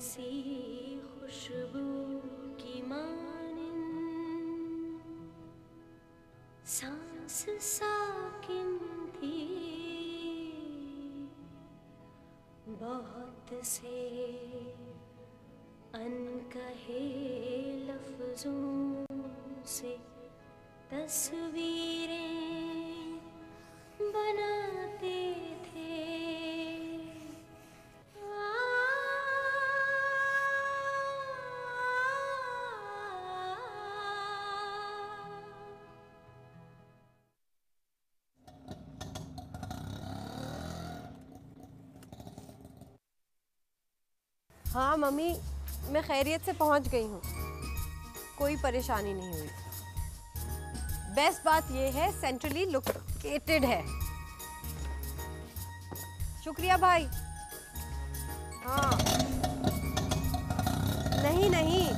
सी खुशबू की मानिन। सांस साकिन थी। बहुत से अनकहे लफ्जों से तस्वीरें हाँ मम्मी, मैं खैरियत से पहुँच गई हूँ। कोई परेशानी नहीं हुई। बेस्ट बात यह है सेंट्रली लोकेटेड है। शुक्रिया भाई। हाँ। नहीं नहीं।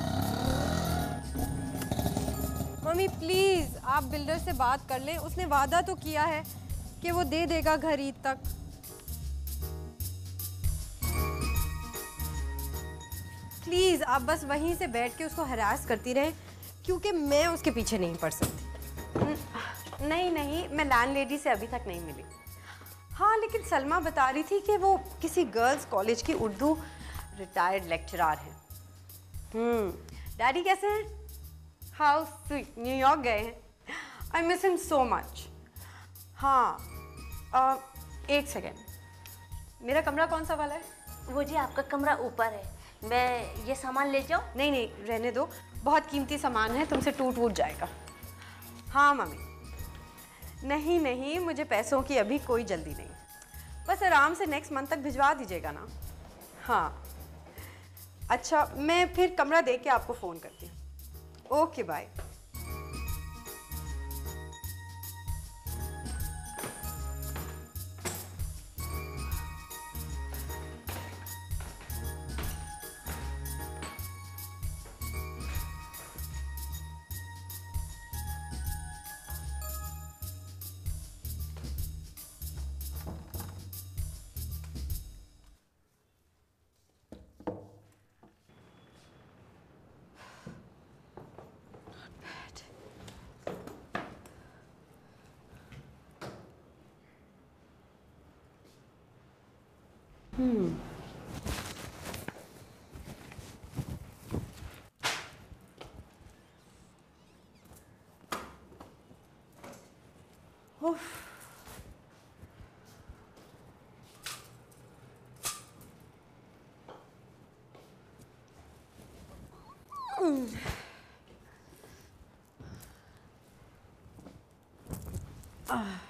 मम्मी प्लीज़ आप बिल्डर से बात कर लें। उसने वादा तो किया है कि वो दे देगा घर ईद तक। प्लीज़ आप बस वहीं से बैठ के उसको हरास करती रहें क्योंकि मैं उसके पीछे नहीं पड़ सकती। नहीं नहीं मैं लैंड लेडी से अभी तक नहीं मिली। हाँ लेकिन सलमा बता रही थी कि वो किसी गर्ल्स कॉलेज की उर्दू रिटायर्ड लेक्चरार हैं। हम्म डैडी कैसे हैं? हाउ स्वीट न्यूयॉर्क गए हैं। I miss him so much हाँ अ, एक सेकेंड मेरा कमरा कौन सा वाला है? वो जी आपका कमरा ऊपर है। मैं ये सामान ले जाऊँ? नहीं नहीं रहने दो। बहुत कीमती सामान है तुमसे टूट वूट जाएगा। हाँ मम्मी। नहीं नहीं मुझे पैसों की अभी कोई जल्दी नहीं। बस आराम से नेक्स्ट मंथ तक भिजवा दीजिएगा ना। हाँ। अच्छा मैं फिर कमरा देख के आपको फ़ोन करती हूँ। Okay bye 음. 아.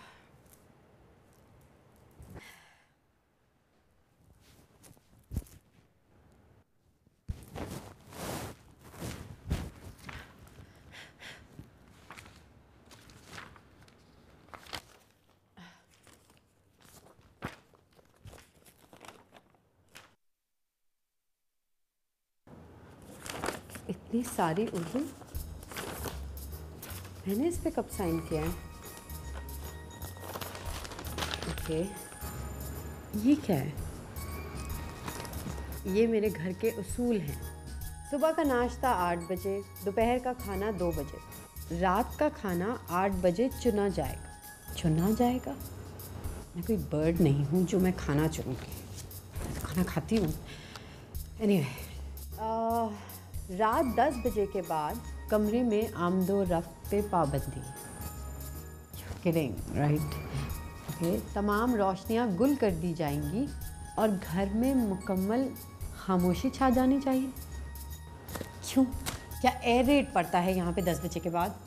इतनी सारी उर्दू। मैंने इस पे कब साइन किया है? ओके। ये क्या है? ये मेरे घर के उसूल हैं। सुबह का नाश्ता आठ बजे, दोपहर का खाना दो बजे। रात का खाना आठ बजे चुना जाएगा। चुना जाएगा? मैं कोई बर्ड नहीं हूँ जो मैं खाना चुनूँगी। खाना खाती हूँ। एनीवे रात दस बजे के बाद कमरे में आमदो रफ्त पे पाबंदी। किडिंग राइट ओके तमाम रोशनियाँ गुल कर दी जाएँगी और घर में मुकम्मल खामोशी छा जानी चाहिए। क्यों? क्या एयर रेट पड़ता है यहाँ पे दस बजे के बाद?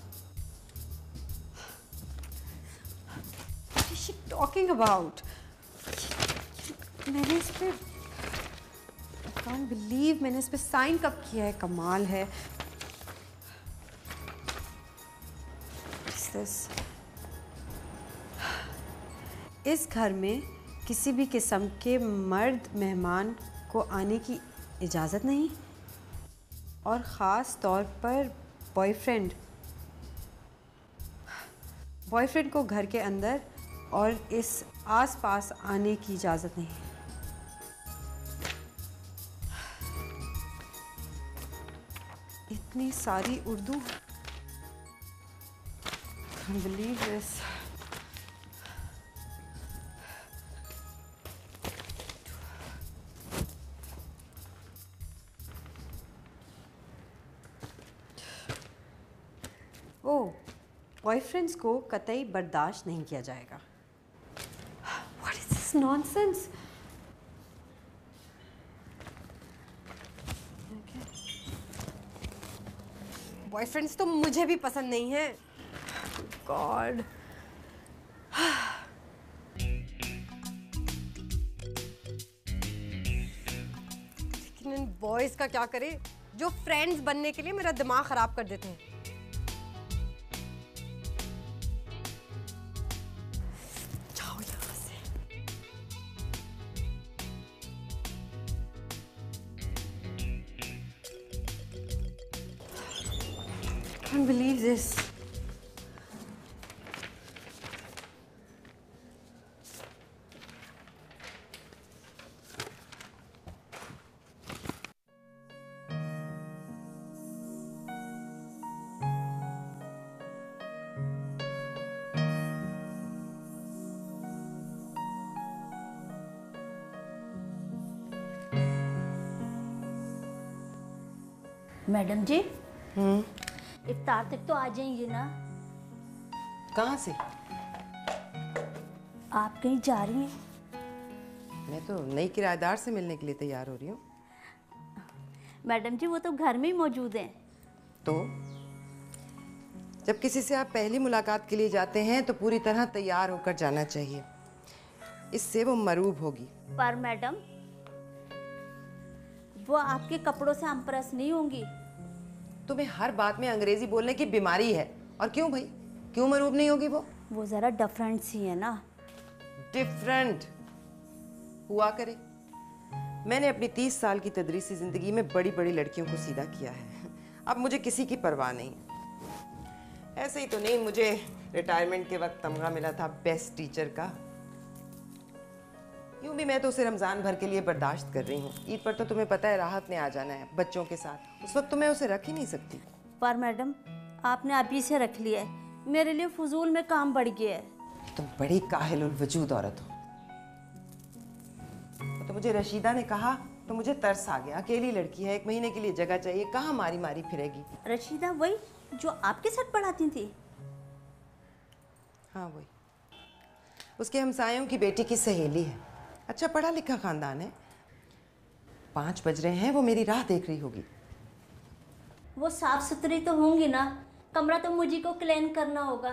टॉकिंग अबाउट मैंने इस पे कांट बिलीव मैंने इस पर साइन कब किया है? कमाल है। इस घर में किसी भी किस्म के मर्द मेहमान को आने की इजाज़त नहीं। और ख़ास तौर पर बॉयफ्रेंड बॉयफ्रेंड को घर के अंदर और इस आस पास आने की इजाज़त नहीं। इतनी सारी Urdu believe this oh boyfriends को कतई बर्दाश्त नहीं किया जाएगा What is this nonsense? Boyfriends तो मुझे भी पसंद नहीं है। गॉड लेकिन इन बॉयज़ का क्या करें? जो फ्रेंड्स बनने के लिए मेरा दिमाग खराब कर देते हैं। can't believe this. मैडम जी तक तो आ जाएँगे ना। कहाँ से? आप कहीं जा रही हैं? मैं तो नई किराएदार से मिलने के लिए तैयार हो रही हूँ। मैडम जी वो तो घर में ही मौजूद हैं। तो? जब किसी से आप पहली मुलाकात के लिए जाते हैं तो पूरी तरह तैयार होकर जाना चाहिए। इससे वो मरूब होगी। पर मैडम वो आपके कपड़ों से अम्प्रेस नहीं होंगी। तुम्हें हर बात में अंग्रेज़ी बोलने की बीमारी है। और क्यों भाई? क्यों मरूब नहीं होगी वो? वो ज़रा डिफरेंट सी है ना। डिफरेंट हुआ करे। मैंने अपनी तीस साल की तदरीसी ज़िंदगी में बड़ी बड़ी लड़कियों को सीधा किया है। अब मुझे किसी की परवाह नहीं। ऐसे ही तो नहीं मुझे रिटायरमेंट के वक्त तमगा मिला था बेस्ट टीचर का। यूँ भी मैं तो उसे रमज़ान भर के लिए बर्दाश्त कर रही हूँ। ईद पर तो तुम्हें पता है राहत ने आ जाना है बच्चों के साथ। उस वक्त तो मैं उसे रख ही नहीं सकती। पर मैडम आपने अभी से रख लिया है। मेरे लिए फजूल में काम बढ़ गया है। तुम बड़ी काहिल वजूद औरत हो। तो मुझे रशीदा ने कहा तो मुझे तरस आ गया। अकेली लड़की है एक महीने के लिए जगह चाहिए कहाँ मारी मारी फिरेगी? रशीदा वही जो आपके साथ पढ़ाती थी। हाँ वही। उसके हमसायों की बेटी की सहेली है। अच्छा पढ़ा लिखा खानदान है। पाँच बज रहे हैं वो मेरी राह देख रही होगी। वो साफ़ सुथरी तो होंगी ना। कमरा तो मुझे को क्लीन करना होगा।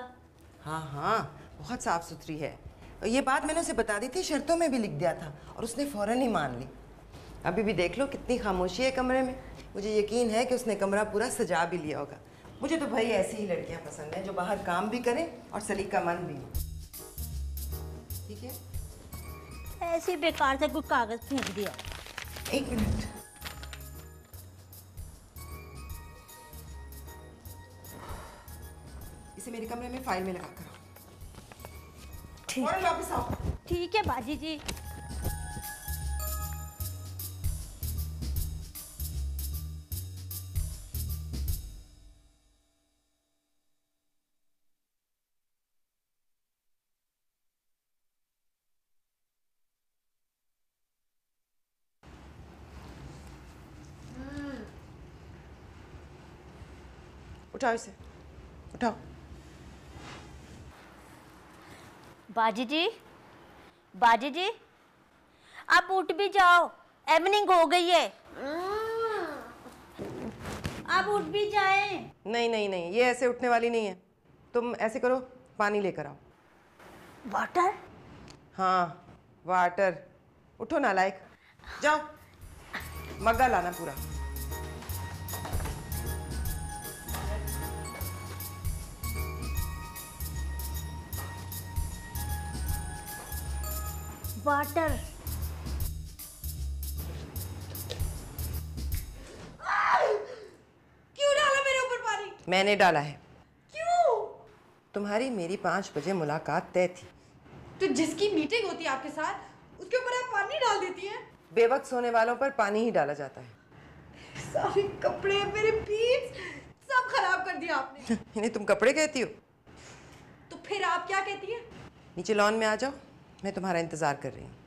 हाँ हाँ बहुत साफ़ सुथरी है। ये बात मैंने उसे बता दी थी शर्तों में भी लिख दिया था और उसने फ़ौरन ही मान ली। अभी भी देख लो कितनी खामोशी है कमरे में। मुझे यकीन है कि उसने कमरा पूरा सजा भी लिया होगा। मुझे तो भाई ऐसी ही लड़कियाँ पसंद हैं जो बाहर काम भी करें और सलीका मन भी हो। ठीक है? ऐसे बेकार से कोई कागज़ फेंक दिया। एक मिनट। इसे मेरे कमरे में फ़ाइल में लगा कर वापस आओ ठीक है बाजी जी। उठाओ इसे। उठाओ। बाजी जी बाजी जी आप उठ भी जाओ। इवनिंग हो गई है। आप उठ भी जाएँ। नहीं नहीं नहीं ये ऐसे उठने वाली नहीं है। तुम ऐसे करो पानी लेकर आओ। वाटर हाँ वाटर उठो नालायक जाओ। मग्गा लाना पूरा। वाटर क्यों डाला मेरे ऊपर पानी? मैंने डाला है। क्यों? तुम्हारी मेरी पाँच बजे मुलाकात तय थी। तो जिसकी मीटिंग होती है आपके साथ उसके ऊपर आप पानी डाल देती हैं? बेवक्त सोने वालों पर पानी ही डाला जाता है। सारे कपड़े मेरे पीस सब खराब कर दिया आपने। इन्हें तुम कपड़े कहती हो? तो फिर आप क्या कहती हैं? नीचे लॉन में आ जाओ। मैं तुम्हारा इंतज़ार कर रही हूँ।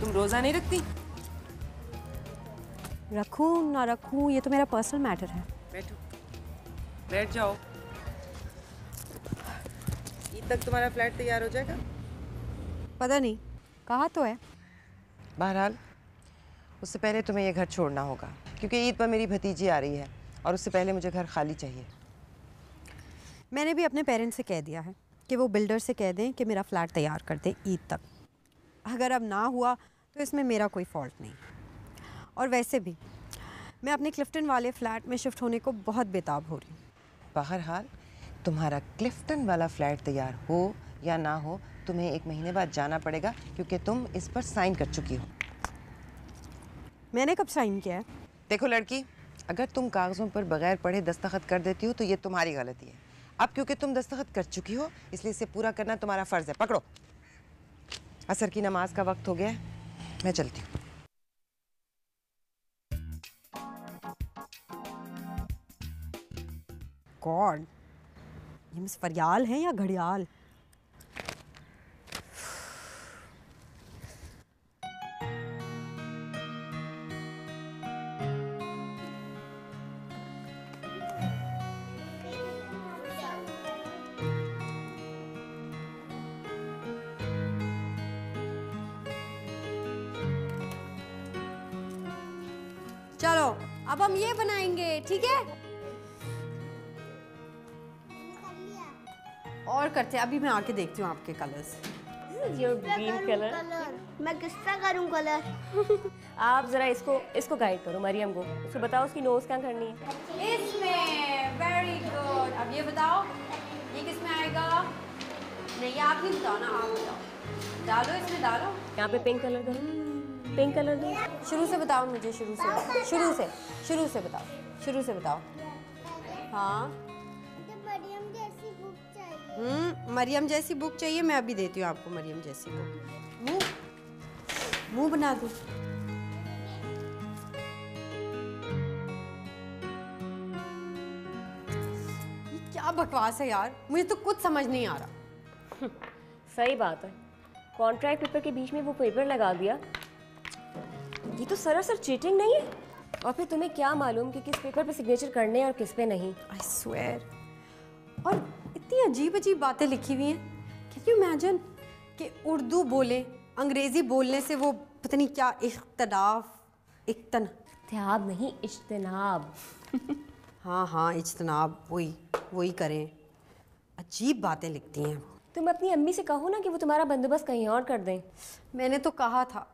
तुम रोज़ा नहीं रखती? रखूँ ना रखूँ ये तो मेरा पर्सनल मैटर है। बैठो। बैठ जाओ। ईद तक तुम्हारा फ्लैट तैयार हो जाएगा? पता नहीं कहा तो है? बहरहाल उससे पहले तुम्हें ये घर छोड़ना होगा क्योंकि ईद पर मेरी भतीजी आ रही है और उससे पहले मुझे घर खाली चाहिए। मैंने भी अपने पेरेंट्स से कह दिया है कि वो बिल्डर से कह दें कि मेरा फ्लैट तैयार कर दें ईद तक। अगर अब ना हुआ तो इसमें मेरा कोई फॉल्ट नहीं। और वैसे भी मैं अपने क्लिफ्टन वाले फ्लैट में शिफ्ट होने को बहुत बेताब हो रही हूँ। बहरहाल तुम्हारा क्लिफ्टन वाला फ्लैट तैयार हो या ना हो तुम्हें एक महीने बाद जाना पड़ेगा क्योंकि तुम इस पर साइन कर चुकी हो। मैंने कब साइन किया है? देखो लड़की अगर तुम कागज़ों पर बगैर पढ़े दस्तखत कर देती हो तो ये तुम्हारी गलती है। अब क्योंकि तुम दस्तखत कर चुकी हो इसलिए इसे पूरा करना तुम्हारा फ़र्ज़ है। पकड़ो। असर की नमाज़ का वक्त हो गया है। मैं चलती हूँ। गॉड ये मिस फरियाल हैं या घड़ियाल? करते हैं। अभी मैं आके देखती हूँ आपके कलर्स ग्रीन कलर मैं किस तरह करूँ कलर आप जरा इसको इसको गाइड करो मरियम को। उसको बताओ उसकी नोज़ क्या करनी है। इसमें वेरी गुड अब ये बताओ ये किसमें आएगा? नहीं आप नहीं बताओ ना आप बताओ। डालो इसमें डालो। यहाँ पे पिंक कलर करो। पिंक कलर दो शुरू से बताओ मुझे शुरू से। शुरू से शुरू से बताओ शुरू से बताओ। हाँ। मरियम जैसी बुक चाहिए मैं अभी देती हूँ आपको मरियम जैसी बुक मुँह मुँह बना दो। क्या बकवास है यार? मुझे तो कुछ समझ नहीं आ रहा। सही बात है। कॉन्ट्रैक्ट पेपर के बीच में वो पेपर लगा दिया। ये तो सरासर चीटिंग नहीं है। और फिर तुम्हें क्या मालूम कि किस पेपर पे सिग्नेचर करने हैं और किस पे नहीं? आई स्वेयर और इतनी अजीब अजीब बातें लिखी हुई हैं। कैन यू इमेजिन कि उर्दू बोले अंग्रेज़ी बोलने से वो पता नहीं क्या इख्तलाफ इख्तन इत्तेहाब नहीं इजतनाब। हाँ हाँ इजतनाब वही वही करें। अजीब बातें लिखती हैं तुम अपनी अम्मी से कहो ना कि वो तुम्हारा बंदोबस्त कहीं और कर दें। मैंने तो कहा था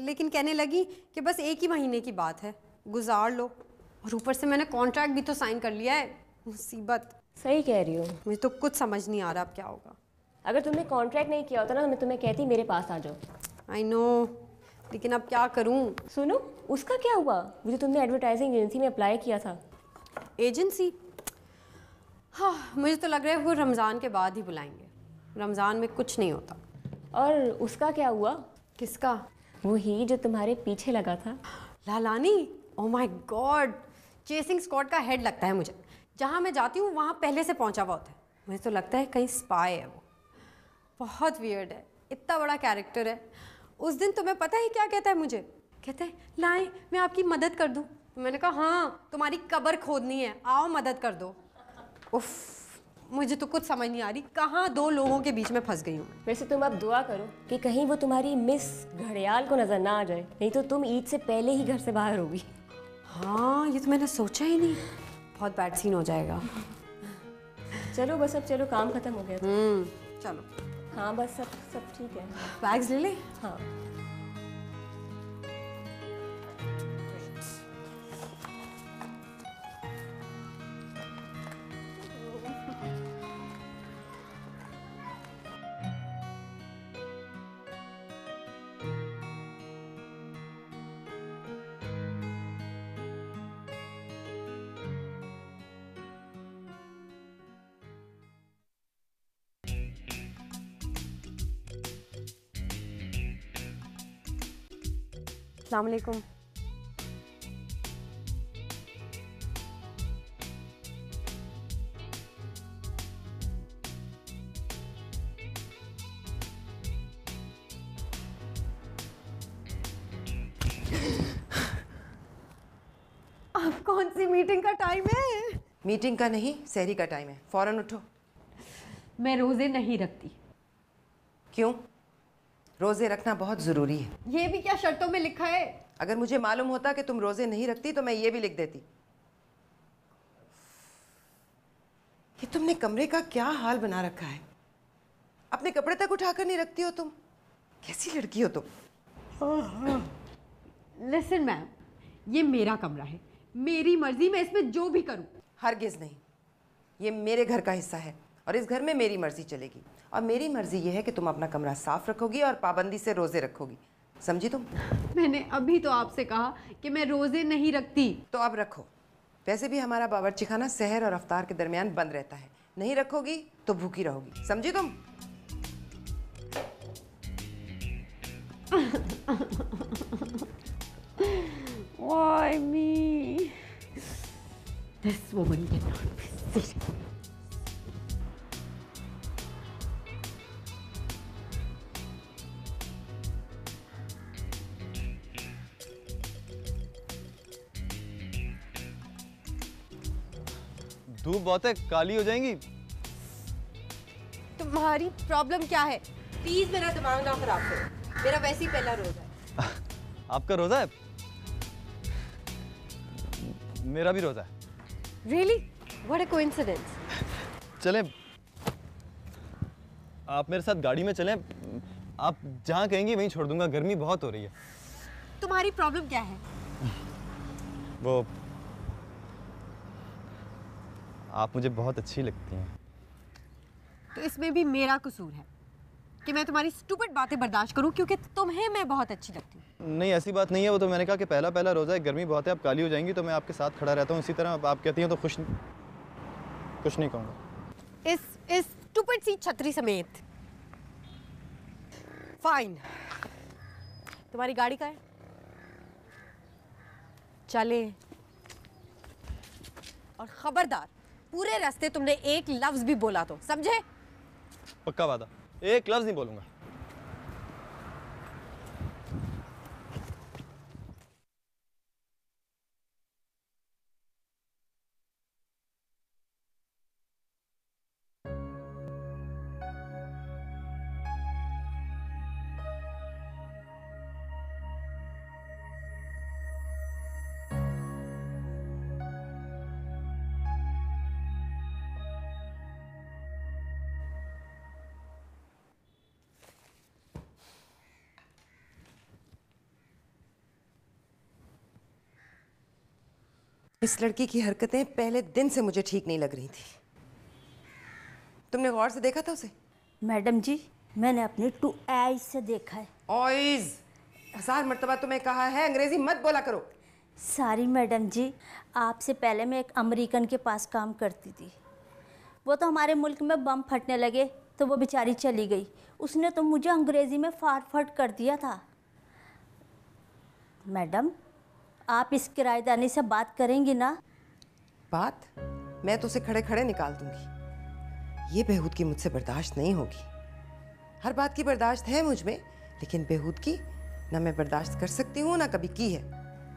लेकिन कहने लगी कि बस एक ही महीने की बात है गुजार लो। और ऊपर से मैंने कॉन्ट्रैक्ट भी तो साइन कर लिया है मुसीबत। सही कह रही हो। मुझे तो कुछ समझ नहीं आ रहा अब क्या होगा। अगर तुमने कॉन्ट्रैक्ट नहीं किया होता ना तो मैं तुम्हें कहती मेरे पास आ जाओ। आई नो लेकिन अब क्या करूँ? सुनो उसका क्या हुआ? मुझे तुमने एडवर्टाइजिंग एजेंसी में अप्लाई किया था। एजेंसी हाँ मुझे तो लग रहा है वो रमज़ान के बाद ही बुलाएँगे। रमज़ान में कुछ नहीं होता। और उसका क्या हुआ? किसका? वो ही जो तुम्हारे पीछे लगा था। Lalani? Oh my God chasing squad का हेड लगता है मुझे। जहाँ मैं जाती हूँ वहाँ पहले से पहुँचा हुआ होता है। मुझे तो लगता है कहीं स्पाई है वो। बहुत वियर्ड है। इतना बड़ा कैरेक्टर है। उस दिन तुम्हें पता है क्या कहता है मुझे? कहता है लाए मैं आपकी मदद कर दूँ। तो मैंने कहा हाँ तुम्हारी कबर खोदनी है। आओ मदद कर दो। उफ मुझे तो कुछ समझ नहीं आ रही कहाँ दो लोगों के बीच में फंस गई हूँ। वैसे तुम अब दुआ करो कि कहीं वो तुम्हारी मिस घड़ियाल को नज़र ना आ जाए। नहीं तो तुम ईद से पहले ही घर से बाहर होगी। हाँ ये तो मैंने सोचा ही नहीं। बहुत बैड सीन हो जाएगा। चलो बस अब चलो काम खत्म हो गया। हम्म। चलो। हाँ बस सब सब ठीक है। बैग्स ले ले? हाँ। अब कौन सी मीटिंग का टाइम है? मीटिंग का नहीं सहरी का टाइम है। फ़ौरन उठो। मैं रोज़े नहीं रखती। क्यों? रोज़े रखना बहुत ज़रूरी है। ये भी क्या शर्तों में लिखा है? अगर मुझे मालूम होता कि तुम रोज़े नहीं रखती तो मैं ये भी लिख देती। ये तुमने कमरे का क्या हाल बना रखा है? अपने कपड़े तक उठाकर नहीं रखती हो तुम? कैसी लड़की हो तुम? लिसन मैम ये मेरा कमरा है। मेरी मर्ज़ी मैं इसमें जो भी करूँ। हरगिज नहीं। ये मेरे घर का हिस्सा है और इस घर में मेरी मर्ज़ी चलेगी। और मेरी मर्ज़ी ये है कि तुम अपना कमरा साफ़ रखोगी और पाबंदी से रोज़े रखोगी। समझी तुम? मैंने अभी तो आपसे कहा कि मैं रोज़े नहीं रखती। तो अब रखो। वैसे भी हमारा बावर्ची खाना शहर और अफ्तार के दरमियान बंद रहता है। नहीं रखोगी तो भूखी रहोगी। समझी तुम? Why me? This woman cannot be serious. धूप बहुत है काली हो जाएँगी। तुम्हारी प्रॉब्लम क्या है? प्लीज़ मेरा दिमाग ना खराब करो। मेरा वैसे ही पहला रोज है। आपका रोजा है? मेरा भी रोजा है। रियली व्हाट अ कोइंसिडेंस चलें। आप मेरे साथ गाड़ी में चलें। आप जहाँ कहेंगी वहीं छोड़ दूँगा। गर्मी बहुत हो रही है। तुम्हारी प्रॉब्लम क्या है? वो आप मुझे बहुत अच्छी लगती हैं। तो इसमें भी मेरा कसूर है कि मैं तुम्हारी स्टूपिड बातें बर्दाश्त करूँ क्योंकि तुम्हें मैं बहुत अच्छी लगती हूँ। नहीं ऐसी बात नहीं है वो तो मैंने कहा कि पहला पहला रोज़ा है गर्मी बहुत है आप काली हो जाएँगी तो मैं आपके साथ खड़ा रहता हूँ। इसी तरह आप कहती हैं तो खुश कुछ नहीं कहूँगा। इस इस स्टूपिड सी छतरी समेत। फाइन तुम्हारी गाड़ी का है? चले। और खबरदार। पूरे रास्ते तुमने एक लफ्ज भी बोला तो समझे? पक्का वादा एक लफ्ज़ नहीं बोलूँगा। इस लड़की की हरकतें पहले दिन से मुझे ठीक नहीं लग रही थी। तुमने गौर से देखा था उसे? मैडम जी मैंने अपने टू आईज से देखा है। हज़ार मर्तबा तुम्हें कहा है अंग्रेज़ी मत बोला करो। सारी मैडम जी आपसे पहले मैं एक अमेरिकन के पास काम करती थी। वो तो हमारे मुल्क में बम फटने लगे तो वो बेचारी चली गई। उसने तो मुझे अंग्रेज़ी में फाट फट कर दिया था। मैडम आप इस किराएदानी से बात करेंगी ना? बात? मैं तो उसे खड़े खड़े निकाल दूँगी। ये बेहूद की मुझसे बर्दाश्त नहीं होगी। हर बात की बर्दाश्त है मुझमें लेकिन बेहूद की ना मैं बर्दाश्त कर सकती हूँ ना कभी की है।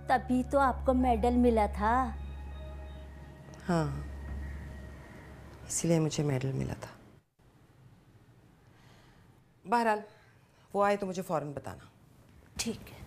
तभी तो आपको मेडल मिला था। हाँ। इसीलिए मुझे मेडल मिला था। बहरहाल वो आए तो मुझे फ़ौरन बताना। ठीक है।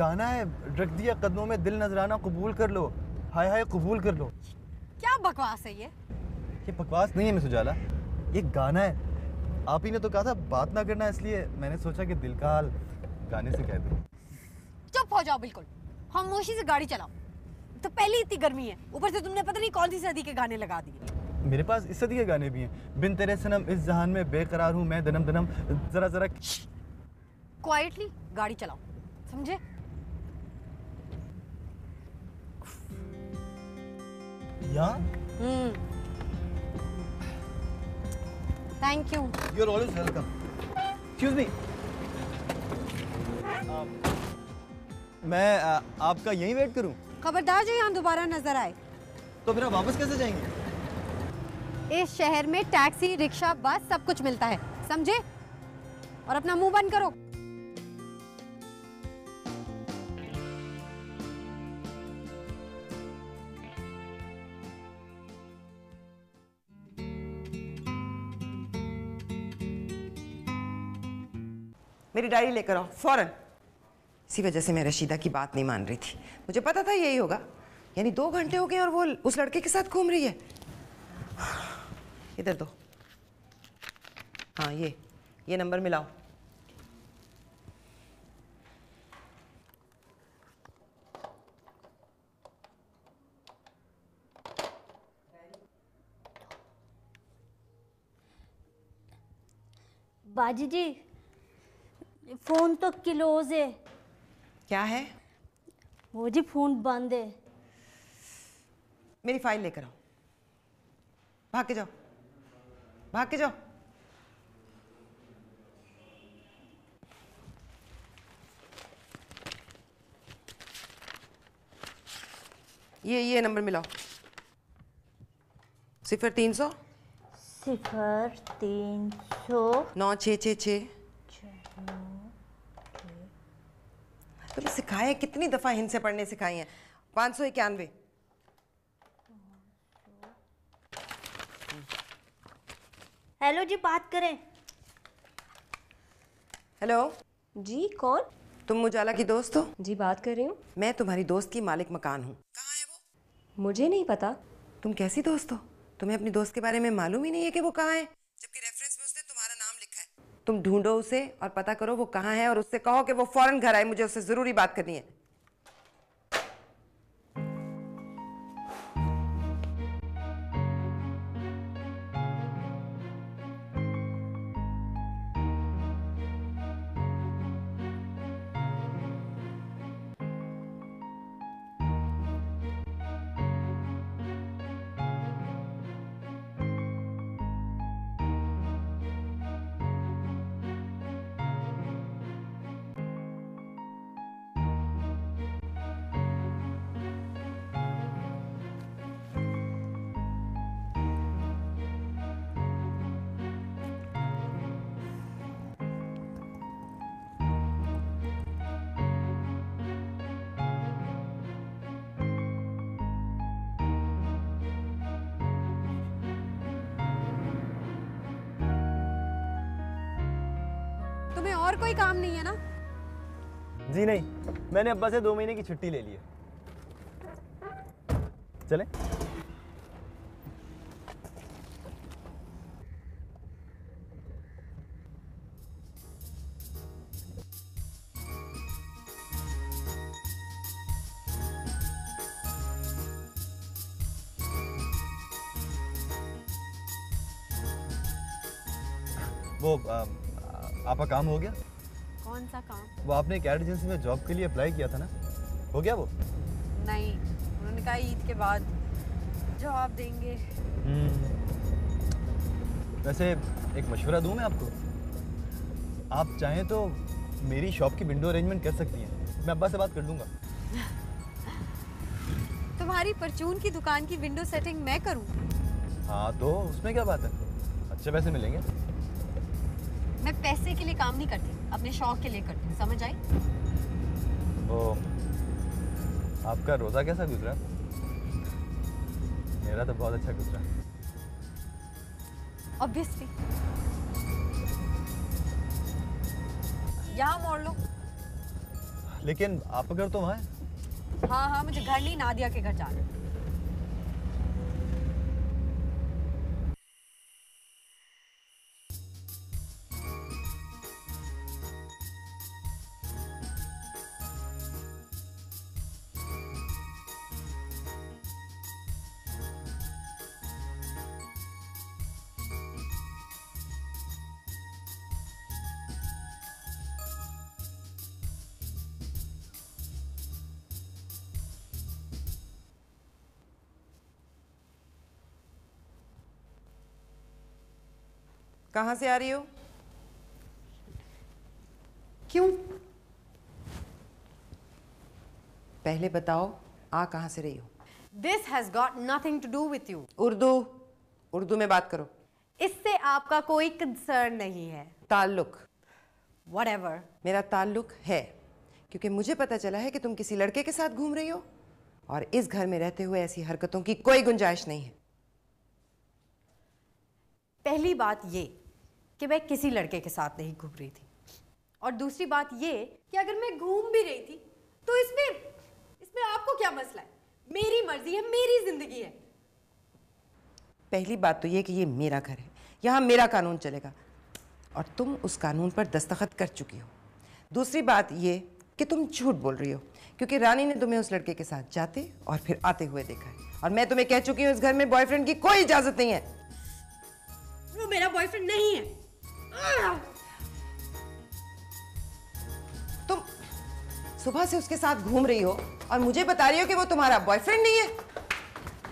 गाना है रख दिया कदमों में दिल नजराना कबूल कर लो। हाय हाय कबूल कर लो। क्या बकवास है ये? ये बकवास नहीं है मिस उजाला। ये गाना है। आप ही ने तो कहा था बात ना करना इसलिए मैंने सोचा कि दिल का हाल गाने से कह दूँ। चुप हो जाओ बिल्कुल। खामोशी से गाड़ी चलाओ। तो पहले इतनी गर्मी है। ऊपर से तुमने पता नहीं कौन सी सदी के गाने लगा दिए। मेरे पास इस सदी के गाने भी हैं। बिन तेरे सनम इस जहान में बेकरार हूँ मैं दनम दनम जरा जरा क्वाइटली गाड़ी चलाओ। समझे? यहाँ thank you you are always welcome excuse me मैं आ, आपका यहीं वेट करूँ? खबरदार जो यहाँ दोबारा नज़र आए। तो फिर आप वापस कैसे जाएँगे? इस शहर में टैक्सी रिक्शा बस सब कुछ मिलता है समझे? और अपना मुँह बंद करो। मेरी डायरी लेकर आओ, फ़ौरन। इसी वजह से मैं रशीदा की बात नहीं मान रही थी। मुझे पता था यही होगा। यानी दो घंटे हो गए और वो उस लड़के के साथ घूम रही है। इधर दो। हाँ ये। ये नंबर मिलाओ। बाजी जी फ़ोन तो क्लोज है। क्या है? वो जी फ़ोन बंद है। मेरी फ़ाइल लेकर आओ। भाग के जाओ। भाग के जाओ। ये ये नंबर मिलाओ। सिफर तीन सौ। सिफर तीन सौ। नौ छः छः छः सिखाए कितनी दफ़ा हिंद से पढ़ने सिखाई हैं? पाँच सौ इक्यानवे। हेलो जी बात करें। हेलो। जी कौन? तुम उजाला की दोस्त हो? जी बात कर रही हूँ। मैं तुम्हारी दोस्त की मालिक मकान हूँ। मुझे नहीं पता। तुम कैसी दोस्त हो? तुम्हें अपनी दोस्त के बारे में मालूम ही नहीं है कि वो कहाँ है जबकि रेफरेंस में उसने तुम्हारा नाम लिखा है तुम ढूंढो उसे और पता करो वो कहाँ है और उससे कहो कि वो फ़ौरन घर आए, मुझे उससे ज़रूरी बात करनी है। नहीं है ना? जी नहीं मैंने अब्बा से दो महीने की छुट्टी ले ली है। चले। वो आ, आपका काम हो गया? कौन सा काम? वो आपने एक एड एजेंसी में जॉब के लिए अप्लाई किया था ना? हो गया वो? नहीं उन्होंने कहा ईद के बाद जवाब देंगे। वैसे एक मशवरा दूँ मैं आपको? आप चाहें तो मेरी शॉप की विंडो अरेंजमेंट कर सकती हैं। मैं अब्बा से बात कर लूँगा। तुम्हारी परचून की दुकान की विंडो सेटिंग मैं करूँ? हाँ तो उसमें क्या बात है? अच्छे पैसे मिलेंगे। मैं पैसे के लिए काम नहीं करती। अपने शौक के लिए करती हूँ। समझ आई? ओ आपका रोज़ा कैसा गुजरा? मेरा तो बहुत अच्छा गुजरा। ऑब्वियसली यहाँ मोड़ लो। लेकिन आप अगर तो वहाँ हैं। हाँ हाँ मुझे घर नहीं नादिया के घर जाना है। कहाँ से आ रही हो? क्यों? पहले बताओ आ कहाँ से रही हो? This has got nothing to do with you Urdu Urdu में बात करो। इससे आपका कोई कंसर्न नहीं है। ताल्लुक। वट मेरा ताल्लुक है क्योंकि मुझे पता चला है कि तुम किसी लड़के के साथ घूम रही हो और इस घर में रहते हुए ऐसी हरकतों की कोई गुंजाइश नहीं है। पहली बात ये कि मैं किसी लड़के के साथ नहीं घूम रही थी। और दूसरी बात ये कि अगर मैं घूम भी रही थी तो इसमें इसमें आपको क्या मसला है? मेरी मर्ज़ी है मेरी ज़िंदगी है। पहली बात तो ये कि ये मेरा घर है। यहाँ मेरा कानून चलेगा। और तुम उस कानून पर दस्तखत कर चुकी हो। दूसरी बात ये कि तुम झूठ बोल रही हो क्योंकि रानी ने तुम्हें उस लड़के के साथ जाते और फिर आते हुए देखा है। और मैं तुम्हें कह चुकी हूँ इस घर में बॉयफ्रेंड की कोई इजाज़त नहीं है। वो मेरा बॉयफ्रेंड नहीं है। तुम सुबह से उसके साथ घूम रही हो और मुझे बता रही हो कि वो तुम्हारा बॉयफ्रेंड नहीं है?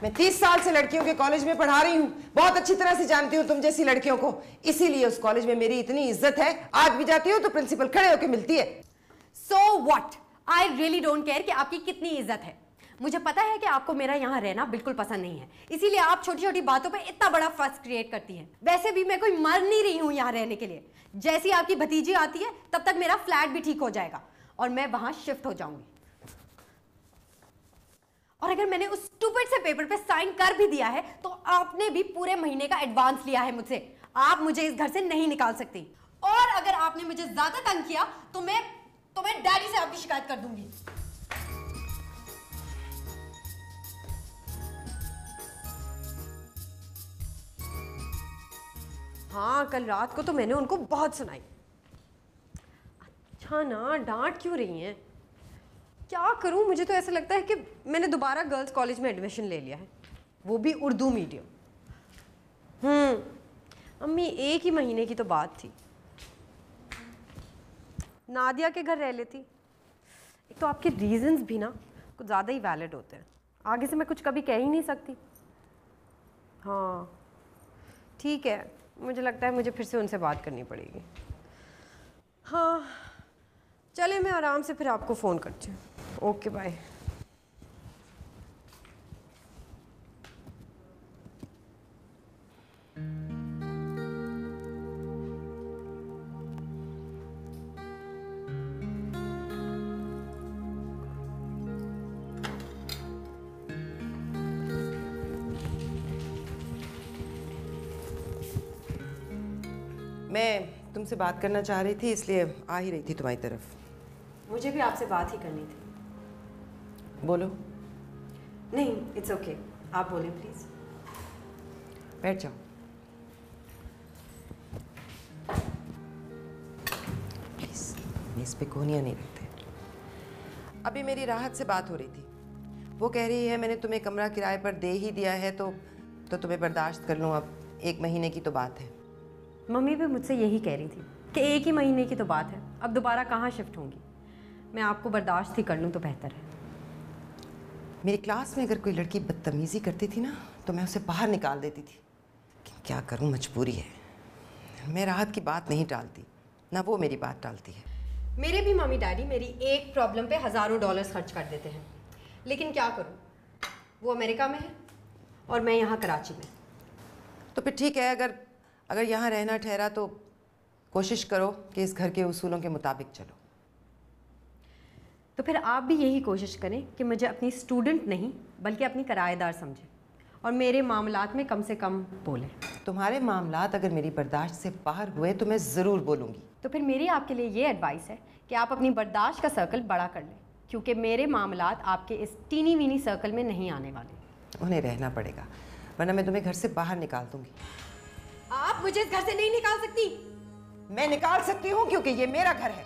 मैं तीस साल से लड़कियों के कॉलेज में पढ़ा रही हूँ। बहुत अच्छी तरह से जानती हूँ तुम जैसी लड़कियों को। इसीलिए उस कॉलेज में मेरी इतनी इज़्ज़त है। आज भी जाती हूँ तो प्रिंसिपल खड़े होकर मिलती है। So what I really don't care कि आपकी कितनी इज़्ज़त है। मुझे पता है कि आपको मेरा यहाँ रहना बिल्कुल पसंद नहीं है। इसीलिए आप छोटी छोटी बातों पे इतना बड़ा फर्स क्रिएट करती हैं। वैसे भी मैं कोई मर नहीं रही हूँ यहाँ रहने के लिए। जैसी आपकी भतीजी आती है, तब तक मेरा फ्लैट भी ठीक हो जाएगा और मैं वहाँ शिफ्ट हो जाऊँगी। और अगर मैंने उस स्टूपिड से पेपर पे साइन कर भी दिया है तो आपने भी पूरे महीने का एडवांस लिया है मुझसे। आप मुझे इस घर से नहीं निकाल सकती। और अगर आपने मुझे ज़्यादा तंग किया तो मैं तो मैं डैडी से आपकी शिकायत कर दूँगी। हाँ कल रात को तो मैंने उनको बहुत सुनाई। अच्छा ना, डांट क्यों रही हैं? क्या करूँ? मुझे तो ऐसा लगता है कि मैंने दोबारा गर्ल्स कॉलेज में एडमिशन ले लिया है। वो भी उर्दू मीडियम। हम्म अम्मी, एक ही महीने की तो बात थी। नादिया के घर रह लेती। एक तो आपके रीजंस भी ना कुछ ज़्यादा ही वैलिड होते हैं। आगे से मैं कुछ कभी कह ही नहीं सकती। हाँ ठीक है। मुझे लगता है मुझे फिर से उनसे बात करनी पड़ेगी। हाँ चले, मैं आराम से फिर आपको फ़ोन करती हूँ। Okay, bye. तुमसे बात करना चाह रही थी इसलिए आ ही रही थी तुम्हारी तरफ़। मुझे भी आपसे बात ही करनी थी। बोलो। नहीं इट्स ओके okay. आप बोलें प्लीज़ बैठ जाओ। प्लीज़ मेज पे कोनिया नहीं रखते। अभी मेरी राहत से बात हो रही थी। वो कह रही है मैंने तुम्हें कमरा किराए पर दे ही दिया है तो तो तुम्हें बर्दाश्त कर लूँ। अब एक महीने की तो बात है। मम्मी भी मुझसे यही कह रही थी कि एक ही महीने की तो बात है। अब दोबारा कहाँ शिफ्ट होंगी? मैं आपको बर्दाश्त ही कर लूँ तो बेहतर है। मेरी क्लास में अगर कोई लड़की बदतमीज़ी करती थी ना तो मैं उसे बाहर निकाल देती थी। क्या करूँ मजबूरी है। मैं राहत की बात नहीं टालती ना वो मेरी बात टालती है। मेरे भी मम्मी डैडी मेरी एक प्रॉब्लम पे हज़ारों डॉलर्स खर्च कर देते हैं। लेकिन क्या करूँ? वो अमेरिका में है और मैं यहाँ कराची में। तो फिर ठीक है अगर अगर यहाँ रहना ठहरा तो कोशिश करो कि इस घर के उसूलों के मुताबिक चलो। तो फिर आप भी यही कोशिश करें कि मुझे अपनी स्टूडेंट नहीं बल्कि अपनी किराएदार समझें और मेरे मामलात में कम से कम बोलें। तुम्हारे मामलात अगर मेरी बर्दाश्त से बाहर हुए तो मैं ज़रूर बोलूँगी। तो फिर मेरी आपके लिए ये एडवाइस है कि आप अपनी बर्दाश्त का सर्कल बड़ा कर लें क्योंकि मेरे मामलात आपके इस टीनी वीनी सर्कल में नहीं आने वाले। उन्हें रहना पड़ेगा वरना मैं तुम्हें घर से बाहर निकाल दूँगी। आप मुझे इस घर से नहीं निकाल सकती। मैं निकाल सकती हूँ क्योंकि ये मेरा घर है।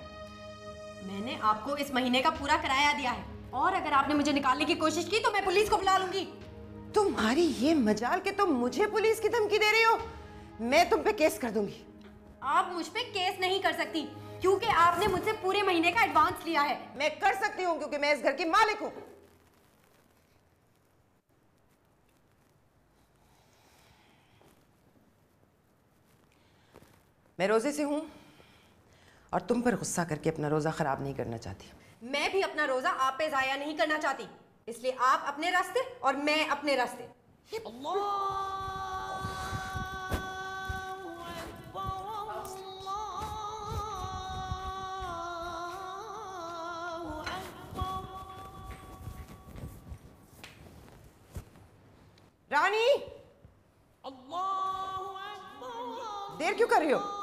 मैंने आपको इस महीने का पूरा किराया दिया है। और अगर आपने मुझे निकालने की कोशिश की तो मैं पुलिस को बुला लूँगी। तुम्हारी ये मजाल के तुम मुझे पुलिस की धमकी दे रही हो? मैं तुम पे केस कर दूँगी। आप मुझ पे केस नहीं कर सकती क्योंकि आपने मुझसे पूरे महीने का एडवांस लिया है। मैं कर सकती हूँ क्योंकि मैं इस घर की मालिक हूँ। मैं रोज़े से हूँ और तुम पर गुस्सा करके अपना रोजा खराब नहीं करना चाहती। मैं भी अपना रोजा आप पे जाया नहीं करना चाहती। इसलिए आप अपने रास्ते और मैं अपने रास्ते। रानी! देर क्यों कर रही हो?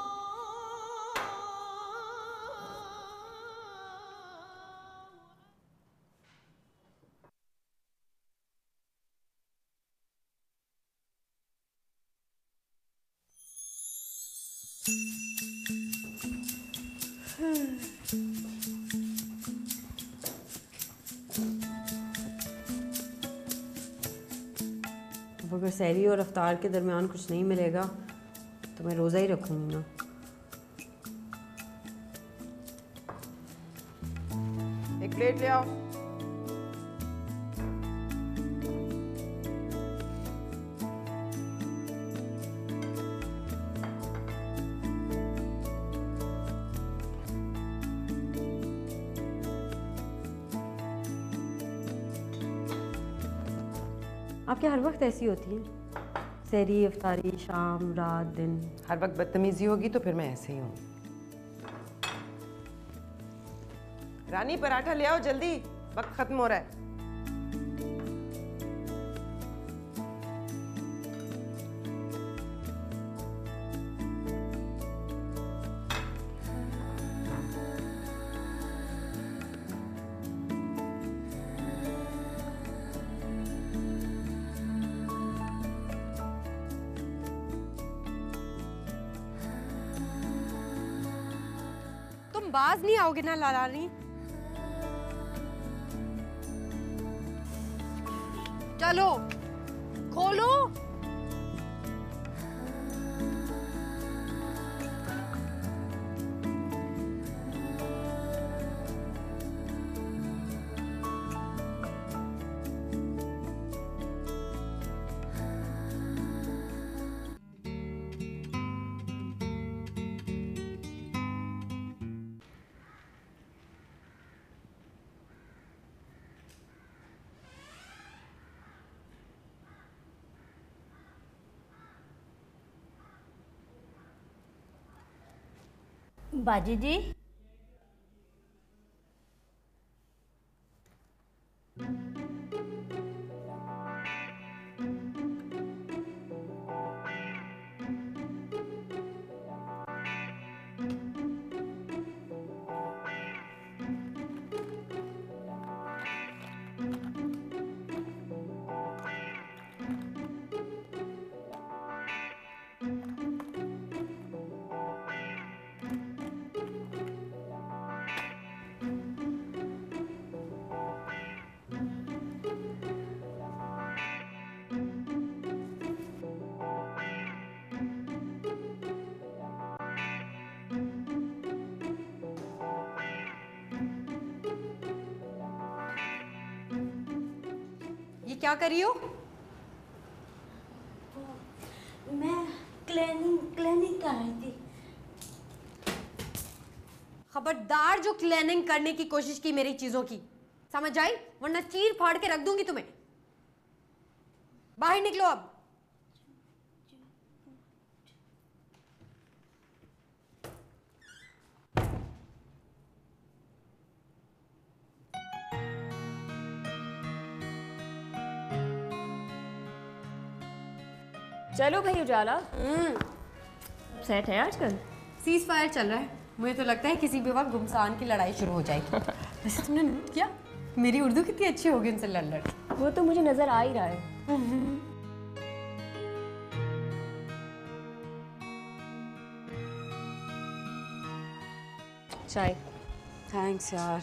अगर सहरी और अफ्तार के दरमियान कुछ नहीं मिलेगा तो मैं रोज़ा ही रखूँगी ना। एक प्लेट ले आओ। वक्त ऐसी होती है? सहरी अफ्तारी शाम, रात, दिन। हर वक्त बदतमीजी होगी तो फिर मैं ऐसे ही हूँ। रानी पराठा ले आओ, जल्दी। वक्त खत्म हो रहा है। बाज ना लाला लालानी चलो खोलो। बाजी जी। ये क्या करी हो मैं क्लीनिंग क्लीनिंग कर रही थी। खबरदार जो क्लीनिंग करने की कोशिश की मेरी चीज़ों की। समझ आई? वरना चीर फाड़ के रख दूँगी तुम्हें। बाहर निकलो अब। चलो भाई उजाला। सेट है आजकल। सीज फायर चल रहा है। मुझे तो लगता है किसी भी वक्त गुमसान की लड़ाई शुरू हो जाएगी। वैसे तुमने नोट किया? मेरी उर्दू कितनी अच्छी होगी उनसे लड़ लड़ वो तो मुझे नज़र आ ही रहा है। चाय। थैंक्स यार।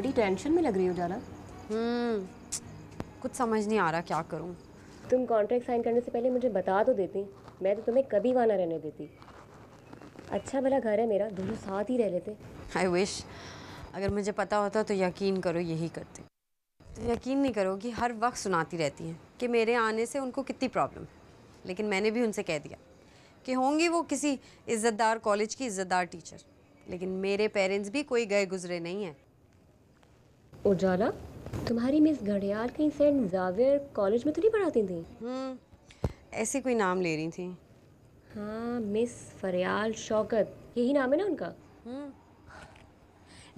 बड़ी टेंशन में लग रही हो उजाला हम्म कुछ समझ नहीं आ रहा क्या करूँ। तुम कॉन्ट्रैक्ट साइन करने से पहले मुझे बता तो देती। मैं तो तुम्हें कभी वहाँ ना रहने देती। अच्छा भला घर है मेरा दोनों साथ ही रह लेते। आई विश अगर मुझे पता होता तो यकीन करो यही करते। तो यकीन नहीं करोगी हर वक्त सुनाती रहती हैं कि मेरे आने से उनको कितनी प्रॉब्लम है। लेकिन मैंने भी उनसे कह दिया कि होंगी वो किसी इज़्ज़तदार कॉलेज की इज़्ज़तदार टीचर लेकिन मेरे पेरेंट्स भी कोई गए गुजरे नहीं हैं। उजाला तुम्हारी मिस घड़ियाल कहीं सेंट जावियर कॉलेज में तो नहीं पढ़ाती थी? हम्म, ऐसे कोई नाम ले रही थी। हाँ मिस फरियाल शौकत यही नाम है ना उनका?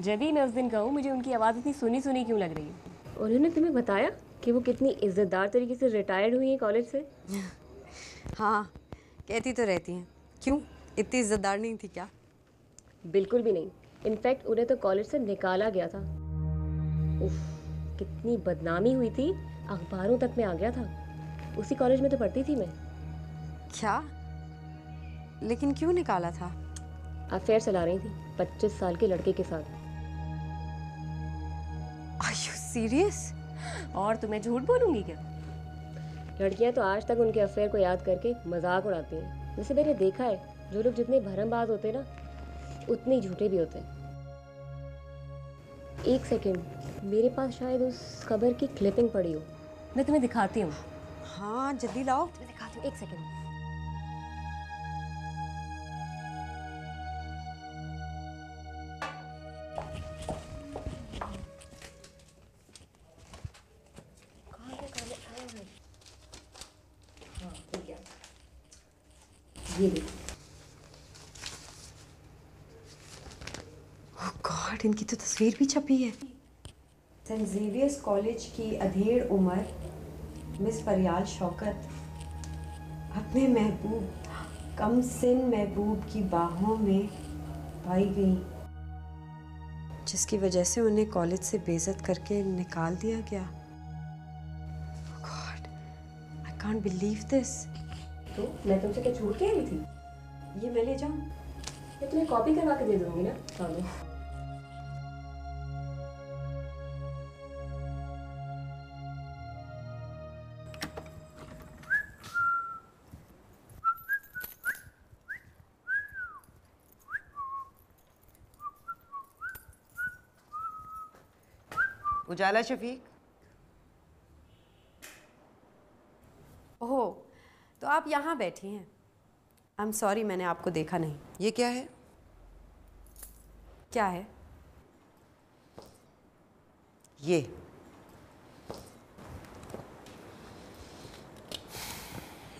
जब भी मैं उस दिन कहूँ मुझे उनकी आवाज़ इतनी सुनी सुनी क्यों लग रही है? उन्होंने तुम्हें बताया कि वो कितनी इज्जतदार तरीके से रिटायर्ड हुई हैं कॉलेज से? हाँ कहती तो रहती हैं। क्यों? इतनी इज़्ज़तदार नहीं थी क्या? बिल्कुल भी नहीं। इनफैक्ट उन्हें तो कॉलेज से निकाला गया था। उफ कितनी बदनामी हुई थी। अखबारों तक में आ गया था। उसी कॉलेज में तो पढ़ती थी मैं। क्या लेकिन क्यों निकाला था? अफेयर चला रही थी पच्चीस साल के लड़के के साथ। आर यू सीरियस और तुम्हें झूठ बोलूँगी क्या? लड़कियाँ तो आज तक उनके अफेयर को याद करके मज़ाक उड़ाती हैं। जैसे मैंने देखा है जो लोग जितने भरमबाज होते हैं ना उतने झूठे भी होते हैं। एक सेकेंड। मेरे पास शायद उस खबर की क्लिपिंग पड़ी हो। मैं तुम्हें दिखाती हूँ। हाँ जल्दी लाओ। मैं दिखाती हूँ। एक सेकंड। गॉड इनकी तो तस्वीर भी छपी है। सेंट जेवियर्स कॉलेज की अधेड़ उम्र मिस फरियाल शौकत अपने महबूब कम सिन महबूब की बाहों में पाई गई। जिसकी वजह से उन्हें कॉलेज से बेइज्जत करके निकाल दिया गया। God I can't believe this तो मैं तुमसे क्या झूठ कह रही थी? ये मैं ले जाऊँ? मैं तुम्हें कॉपी करवा के दे दूँगी ना? हाँ। उजाला शफीक। ओह तो आप यहाँ बैठी हैं। आई एम सॉरी मैंने आपको देखा नहीं। ये क्या है? क्या है? ये।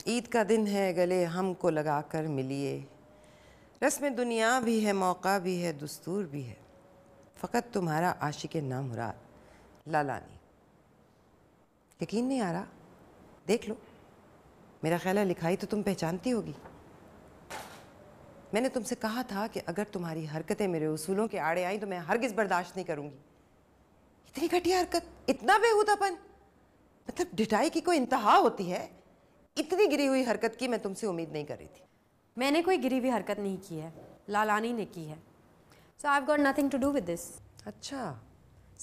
ईद का दिन है गले हमको लगा कर मिलिए। रस्म दुनिया भी है मौका भी है दस्तूर भी है। फ़कत तुम्हारा आशिक नाम मुराद। लालानी। यकीन नहीं आ रहा? देख लो। मेरा ख्याल है लिखाई तो तुम पहचानती होगी। मैंने तुमसे कहा था कि अगर तुम्हारी हरकतें मेरे उसूलों के आड़े आई तो मैं हरगिज़ बर्दाश्त नहीं करूँगी। इतनी घटिया हरकत इतना बेहूदापन। मतलब डिटाई की कोई इंतहा होती है? इतनी गिरी हुई हरकत की मैं तुमसे उम्मीद नहीं कर रही थी। मैंने कोई गिरी हुई हरकत नहीं की है। लालानी ने की है। So I got nothing to do with this अच्छा।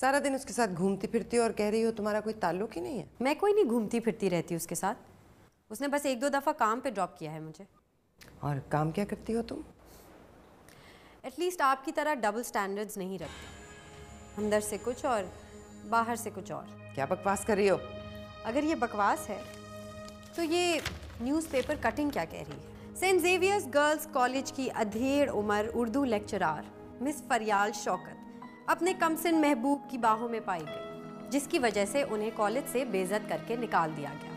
सारा दिन उसके साथ घूमती फिरती हो और कह रही हो तुम्हारा कोई ताल्लुक ही नहीं है? मैं कोई नहीं घूमती फिरती रहती उसके साथ। उसने बस एक दो दफ़ा काम पे ड्रॉप किया है मुझे। और काम क्या करती हो तुम? एटलीस्ट आपकी तरह डबल स्टैंडर्ड्स नहीं रखती। अंदर से कुछ और बाहर से कुछ और। क्या बकवास कर रही हो? अगर ये बकवास है तो ये न्यूज़पेपर कटिंग क्या कह रही है? सेंट जेवियर्स गर्ल्स कॉलेज की अधेड़ उम्र उर्दू लेक्चरार मिस फरियाल शौकत अपने कमसिन महबूब की बाहों में पाई गई, जिसकी वजह से उन्हें कॉलेज से बेजत करके निकाल दिया गया।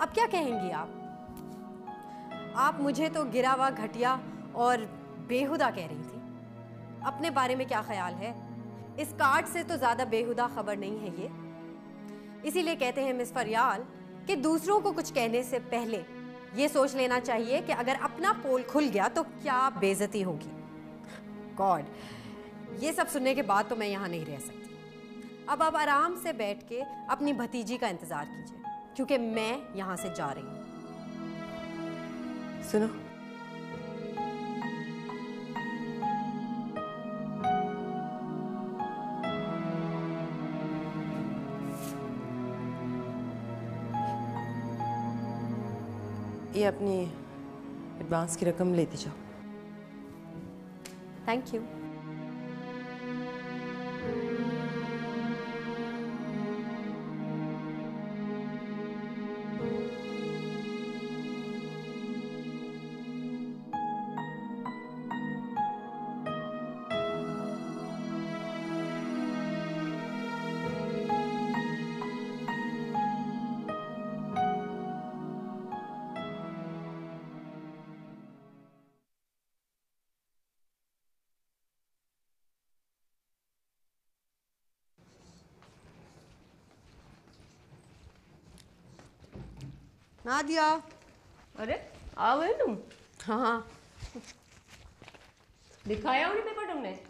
अब क्या कहेंगी आप? आप मुझे तो गिरा हुआ घटिया और बेहुदा कह रही थी। अपने बारे में क्या ख्याल है? इस कार्ड से तो ज़्यादा बेहुदा खबर नहीं है ये। इसीलिए कहते हैं, मिस फरियाल, कि दूसरों को कुछ कहने से पहले ये सोच लेना चाहिए कि अगर अपना पोल खुल गया तो क्या बेजती होगी। गॉड ये सब सुनने के बाद तो मैं यहाँ नहीं रह सकती। अब आप आराम से बैठ के अपनी भतीजी का इंतज़ार कीजिए, क्योंकि मैं यहाँ से जा रही हूँ। सुनो। ये अपनी एडवांस की रकम लेती जाओ। Thank you Nadia. अरे आ गए तुम? हाँ हाँ। दिखाया उन्हें पेपर तुमने?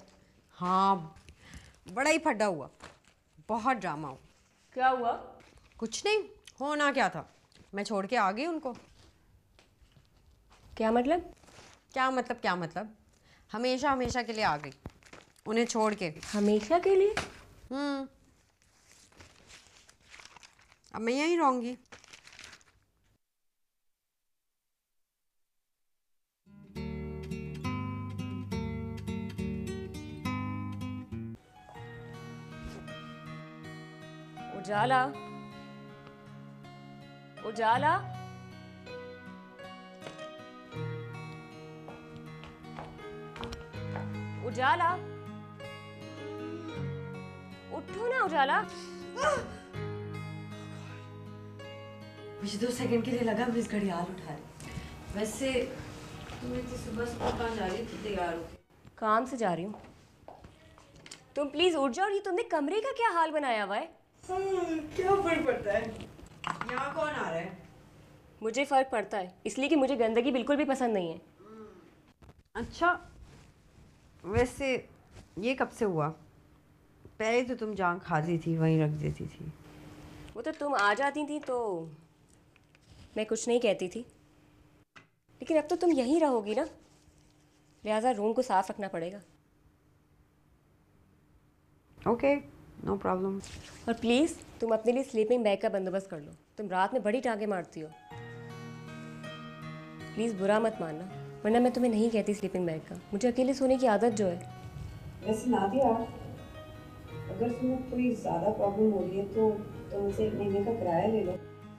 हाँ बड़ा ही फड्डा हुआ। बहुत ड्रामा हुआ। क्या हुआ? कुछ नहीं होना क्या था? मैं छोड़ के आ गई उनको। क्या मतलब? क्या मतलब क्या मतलब? हमेशा हमेशा के लिए आ गई। उन्हें छोड़ के। हमेशा के लिए? हम्म। अब मैं यहीं रहूँगी। उजाला। उजाला। उजाला। उठो ना उजाला। मुझे दो सेकंड के लिए लगा मैं इस घड़ियाल उठा रही वैसे तुम इतनी सुबह सुबह कहाँ जा रही थी तैयार होके। काम से जा रही हूँ। तुम प्लीज़ उठ जाओ और ये तुमने कमरे का क्या हाल बनाया हुआ है? क्या फ़र्क पड़ता है? यहाँ कौन आ रहा है? मुझे फ़र्क पड़ता है इसलिए कि मुझे गंदगी बिल्कुल भी पसंद नहीं है। अच्छा वैसे ये कब से हुआ? पहले तो तुम जहाँ खाती थी वहीं रख देती थी। वो तो तुम आ जाती थी तो मैं कुछ नहीं कहती थी। लेकिन अब तो तुम यहीं रहोगी ना? लिहाजा रूम को साफ़ रखना पड़ेगा। ओके नो प्रॉब्लम और प्लीज़ तुम अपने लिए स्लीपिंग बैग का बंदोबस्त कर लो। तुम रात में बड़ी टांगे मारती हो। प्लीज़ बुरा मत मानना वरना मैं तुम्हें नहीं कहती स्लीपिंग बैग का। मुझे अकेले सोने की आदत जो है। वैसे नादिया अगर तुम्हें कोई ज़्यादा प्रॉब्लम हो रही है तो तुम मुझसे एक महीने का किराया ले लो।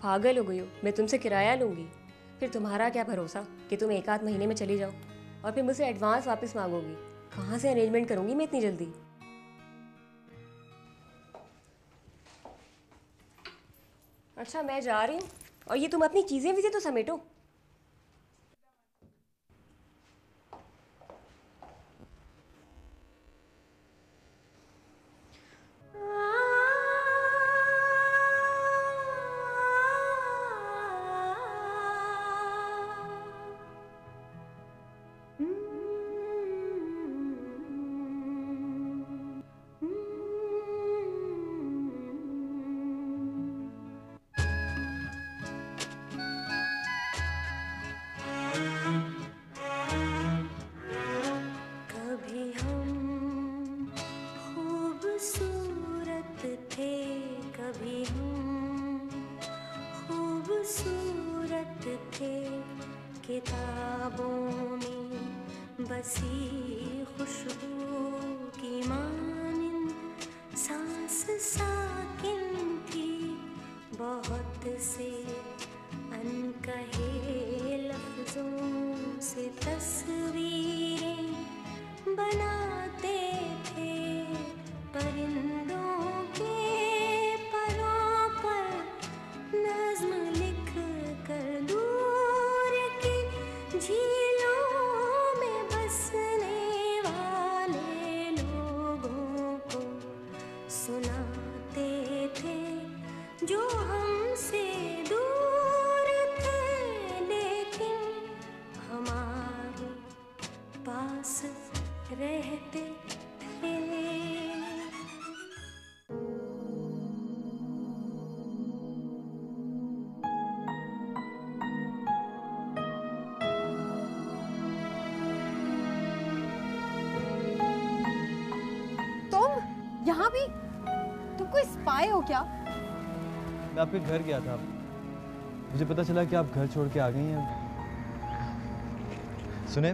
पागल हो गई हो। मैं तुमसे किराया लूँगी। फिर तुम्हारा क्या भरोसा कि तुम एक आध महीने में चली जाओ? और फिर मुझसे एडवांस वापस मांगोगी। कहाँ से अरेंजमेंट करूँगी मैं इतनी जल्दी? अच्छा मैं जा रही हूँ। और ये तुम अपनी चीज़ें भी से तो समेटो। बसी हो क्या? मैं आपके घर गया था। मुझे पता चला कि आप घर छोड़ के आ गई हैं। सुने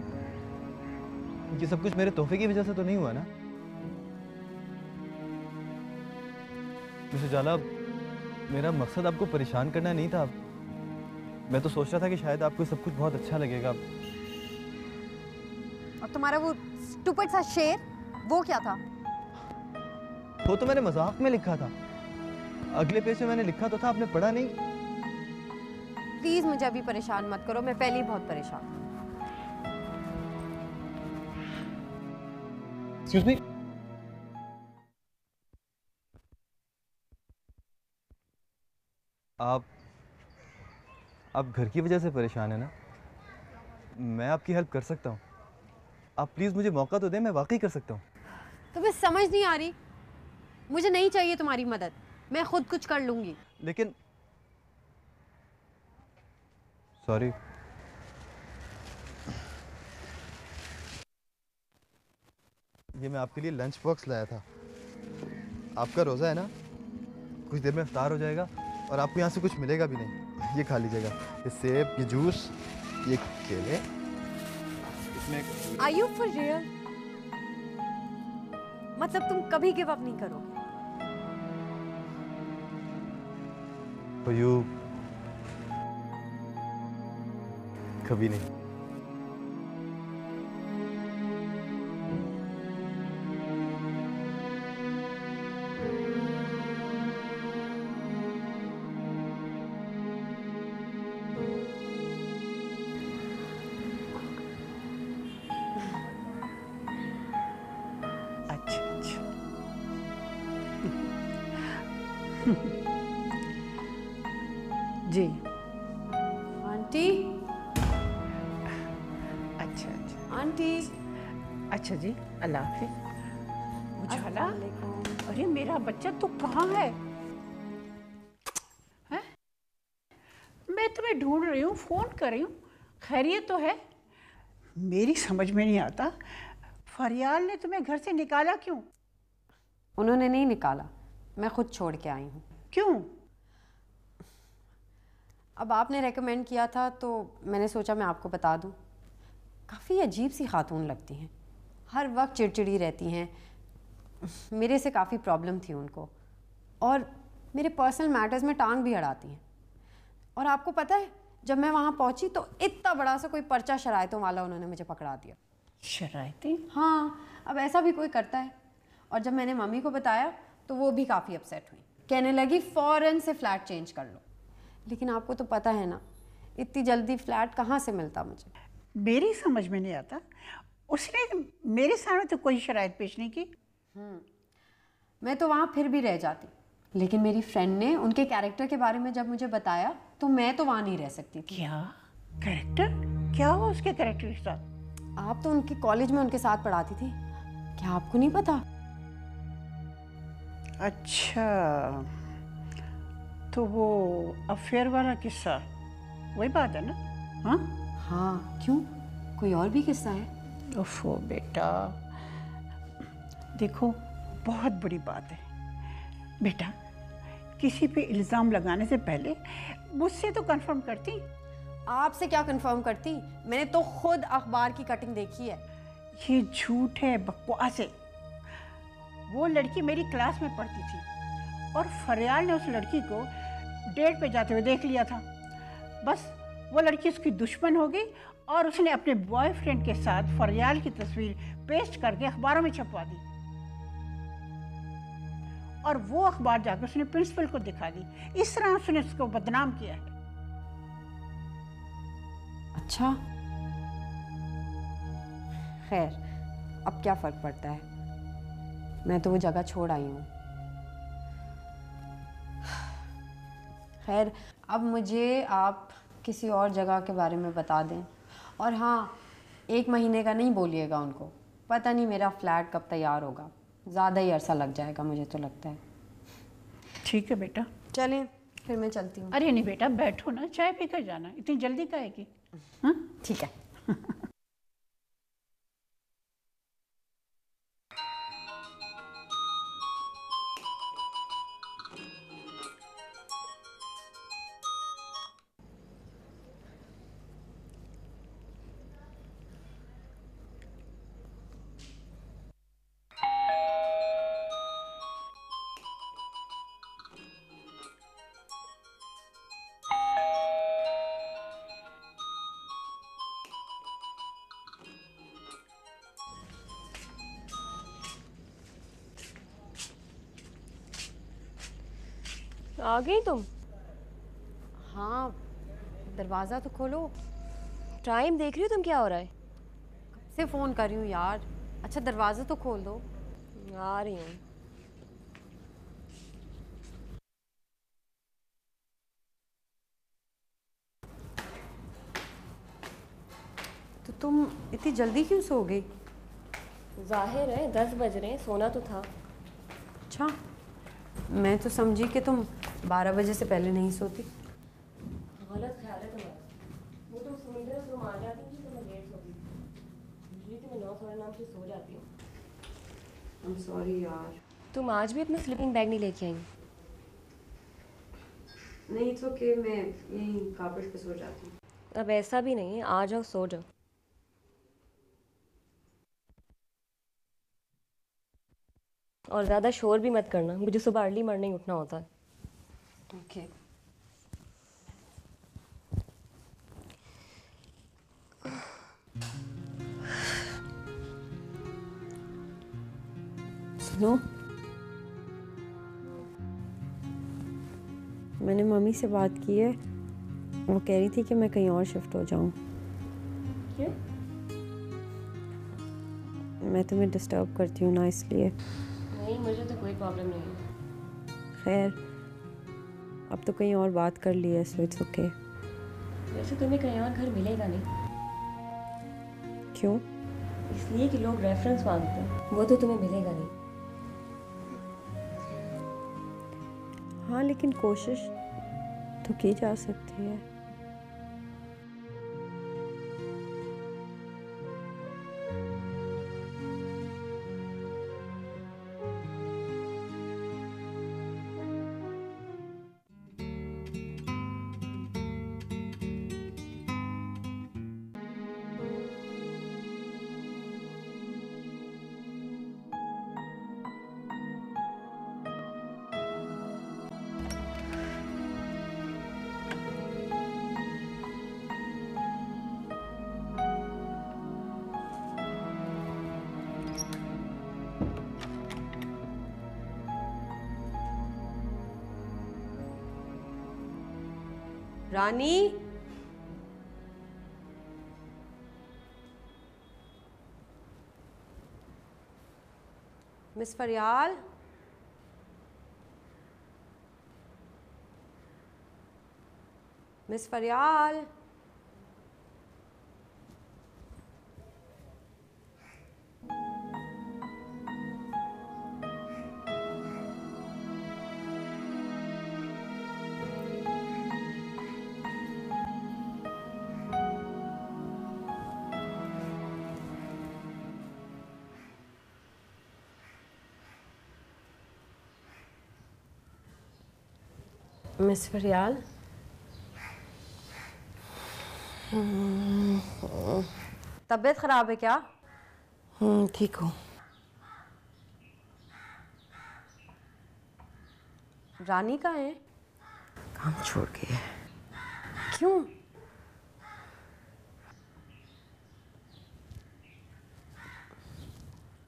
ये सब कुछ मेरे तोहफे की वजह से तो नहीं हुआ ना? मिस्टर जाला मेरा मकसद आपको परेशान करना नहीं था। मैं तो सोच रहा था कि शायद आपको सब कुछ बहुत अच्छा लगेगा। और तुम्हारा वो स्टूपिड सा शेर वो क्या था? वो तो मैंने मज़ाक में लिखा था। अगले पेज में मैंने लिखा तो था आपने पढ़ा नहीं। प्लीज़ मुझे अभी परेशान मत करो मैं पहले ही बहुत परेशान हूँ। एक्सक्यूज मी आप आप घर की वजह से परेशान है ना? मैं आपकी हेल्प कर सकता हूँ। आप प्लीज़ मुझे मौका तो दें मैं वाकई कर सकता हूँ। तुम्हें समझ नहीं आ रही? मुझे नहीं चाहिए तुम्हारी मदद। मैं खुद कुछ कर लूँगी। लेकिन सॉरी ये मैं आपके लिए लंच बॉक्स लाया था। आपका रोज़ा है ना? कुछ देर में इफ्तार हो जाएगा और आपको यहाँ से कुछ मिलेगा भी नहीं। ये खा लीजिएगा। ये सेब ये जूस ये केले। इसमें आर यू फॉर रियल मतलब तुम कभी गिव अप नहीं करोगे। For you. कभी तो है। मेरी समझ में नहीं आता। फरियाल ने तुम्हें घर से निकाला क्यों? उन्होंने नहीं निकाला। मैं खुद छोड़ के आई हूँ। क्यों? अब आपने रेकमेंड किया था तो मैंने सोचा मैं आपको बता दूँ। काफ़ी अजीब सी खातून लगती हैं। हर वक्त चिड़चिड़ी रहती हैं। मेरे से काफ़ी प्रॉब्लम थी उनको। और मेरे पर्सनल मैटर्स में टांग भी अड़ाती हैं। और आपको पता है जब मैं वहाँ पहुँची तो इतना बड़ा सा कोई पर्चा शरायतों वाला उन्होंने मुझे पकड़ा दिया। शरायतें हाँ अब ऐसा भी कोई करता है। और जब मैंने मम्मी को बताया तो वो भी काफ़ी अपसेट हुई। कहने लगी फ़ौरन से फ्लैट चेंज कर लो। लेकिन आपको तो पता है ना इतनी जल्दी फ्लैट कहाँ से मिलता मुझे? मेरी समझ में नहीं आता। उसने मेरे सामने तो कोई शरायत पेश नहीं की। मैं तो वहाँ फिर भी रह जाती। लेकिन मेरी फ्रेंड ने उनके कैरेक्टर के बारे में जब मुझे बताया तो मैं तो वहाँ नहीं रह सकती थी। क्या? कैरेक्टर क्या हुआ उसके कैरेक्टर के साथ? आप तो उनके कॉलेज में उनके साथ पढ़ाती थी। क्या आपको नहीं पता? अच्छा। तो वो अफेयर वाला किस्सा वही बात है ना? हाँ? हाँ क्यों? कोई और भी किस्सा है? ओफो बेटा। देखो बहुत बड़ी बात है। बेटा किसी पे इल्ज़ाम लगाने से पहले मुझसे तो कंफर्म करती। आपसे क्या कंफर्म करती? मैंने तो खुद अखबार की कटिंग देखी है। ये झूठ है बकवास है। वो लड़की मेरी क्लास में पढ़ती थी और फरियाल ने उस लड़की को डेट पे जाते हुए देख लिया था। बस वो लड़की उसकी दुश्मन हो गई और उसने अपने बॉयफ्रेंड के साथ फरियाल की तस्वीर पेस्ट करके अखबारों में छपवा दी। और वो अखबार जाकर उसने प्रिंसिपल को दिखा दी। इस तरह उसने उसको बदनाम किया है। अच्छा। खैर, अब क्या फ़र्क पड़ता है? मैं तो वो जगह छोड़ आई हूँ। खैर, अब मुझे आप किसी और जगह के बारे में बता दें। और हाँ एक महीने का नहीं बोलिएगा उनको। पता नहीं मेरा फ्लैट कब तैयार होगा। ज़्यादा ही अरसा लग जाएगा मुझे तो लगता है। ठीक है बेटा। चलें फिर मैं चलती हूँ। अरे नहीं बेटा बैठो ना चाय पी कर जाना इतनी जल्दी का है कि हाँ? ठीक है। आ गई तुम? हाँ दरवाज़ा तो खोलो। टाइम देख रही हो तुम क्या हो रहा है। से फ़ोन कर रही हूँ यार? अच्छा दरवाज़ा तो खोल दो। आ रही हूँ। तो तुम इतनी जल्दी क्यों सो गई ज़ाहिर है दस बज रहे हैं सोना तो था। अच्छा मैं तो समझी कि तुम बारह बजे से पहले नहीं सोती। गलत ख्याल है तुम्हारा। वो तुम समुंदर से तुम आ जाती थी तो मैं लेट यूजली तो मैं नौ साढ़े नौ से सो जाती हूँ। सॉरी यार। तुम आज भी अपना स्लीपिंग बैग नहीं लेके आई? नहीं तो कि मैं यहीं कार्पेट पे सो जाती हूँ। अब ऐसा भी नहीं आ जाओ सो जाओ। और ज़्यादा शोर भी मत करना मुझे सुबह अर्ली मॉर्निंग उठना होता है। ओके सुनो मैंने मम्मी से बात की है। वो कह रही थी कि मैं कहीं और शिफ्ट हो जाऊँ। क्यों? मैं तुम्हें डिस्टर्ब करती हूँ ना इसलिए। नहीं मुझे तो कोई प्रॉब्लम नहीं है। खैर। अब तो कहीं और बात कर ली है सो इट्स ओके वैसे तुम्हें कहीं और घर मिलेगा नहीं। क्यों? इसलिए कि लोग रेफरेंस मांगते हैं। वो तो तुम्हें मिलेगा नहीं। हाँ लेकिन कोशिश तो की जा सकती है। रानी। मिस फरियाल। मिस फरियाल। फरियाल तबीयत खराब है क्या? हम्म, ठीक हूँ। रानी का है? काम छोड़ के है। क्यों?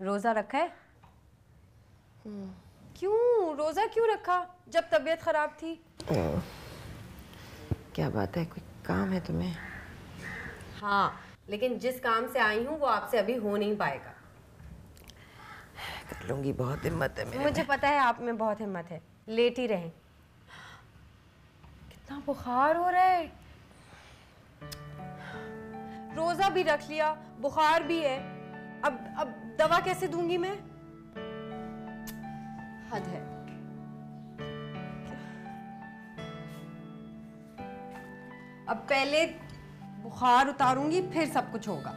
रोजा रखा है? क्यों? रोजा क्यों रखा? जब तबीयत खराब थी। क्या बात है? कोई काम है तुम्हें? हाँ लेकिन जिस काम से आई हूँ वो आपसे अभी हो नहीं पाएगा। कर लूँगी बहुत हिम्मत है मेरे मुझे पता है आप में बहुत हिम्मत है। लेट ही रहें। कितना बुखार हो रहा है। रोजा भी रख लिया बुखार भी है। अब अब दवा कैसे दूँगी मैं? हद है। अब पहले बुखार उतारूँगी फिर सब कुछ होगा।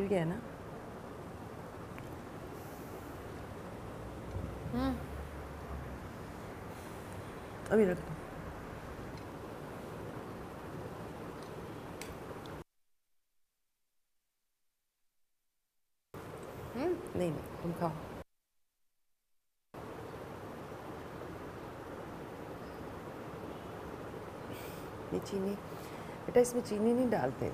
खुल गया ना? अभी रख दो। हम्म। नहीं नहीं तुम खाओ। ये चीनी बेटा इसमें चीनी नहीं डालते।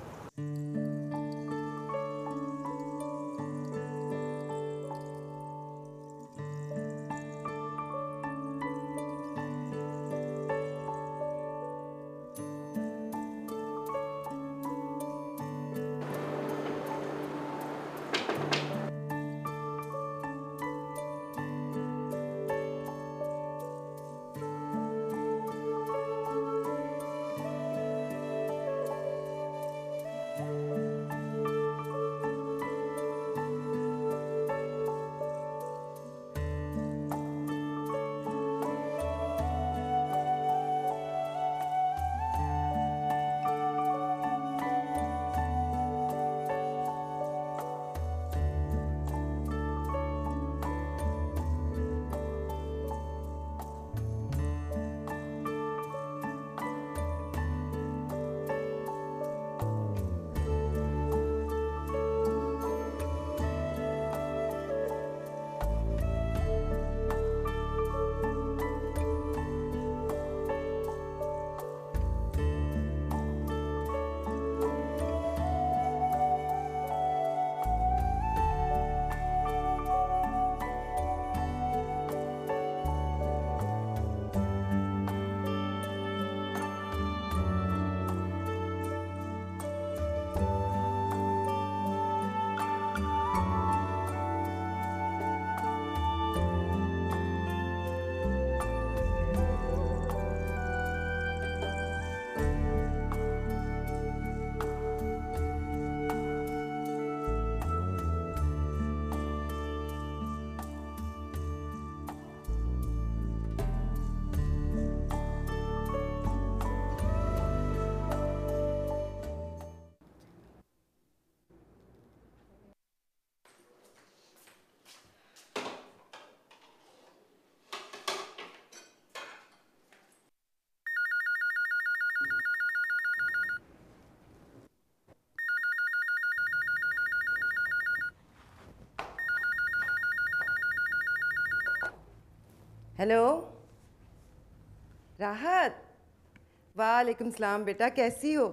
हेलो राहत वालेकुम सलाम बेटा कैसी हो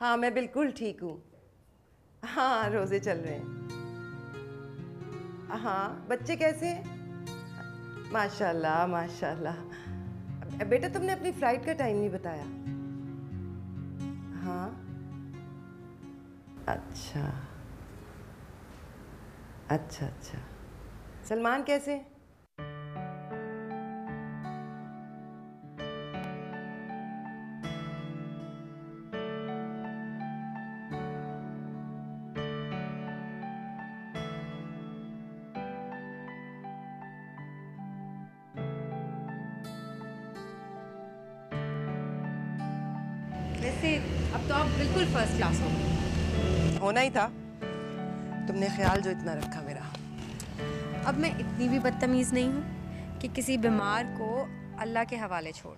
हाँ मैं बिल्कुल ठीक हूँ हाँ रोज़े चल रहे हैं हाँ बच्चे कैसे हैं माशाल्लाह माशाल्लाह बेटा तुमने अपनी फ़्लाइट का टाइम नहीं बताया हाँ अच्छा अच्छा अच्छा सलमान कैसे हैं? होना ही था। तुमने ख्याल जो इतना रखा मेरा। अब मैं इतनी भी बदतमीज़ नहीं हूँ कि किसी बीमार को अल्लाह के हवाले छोड़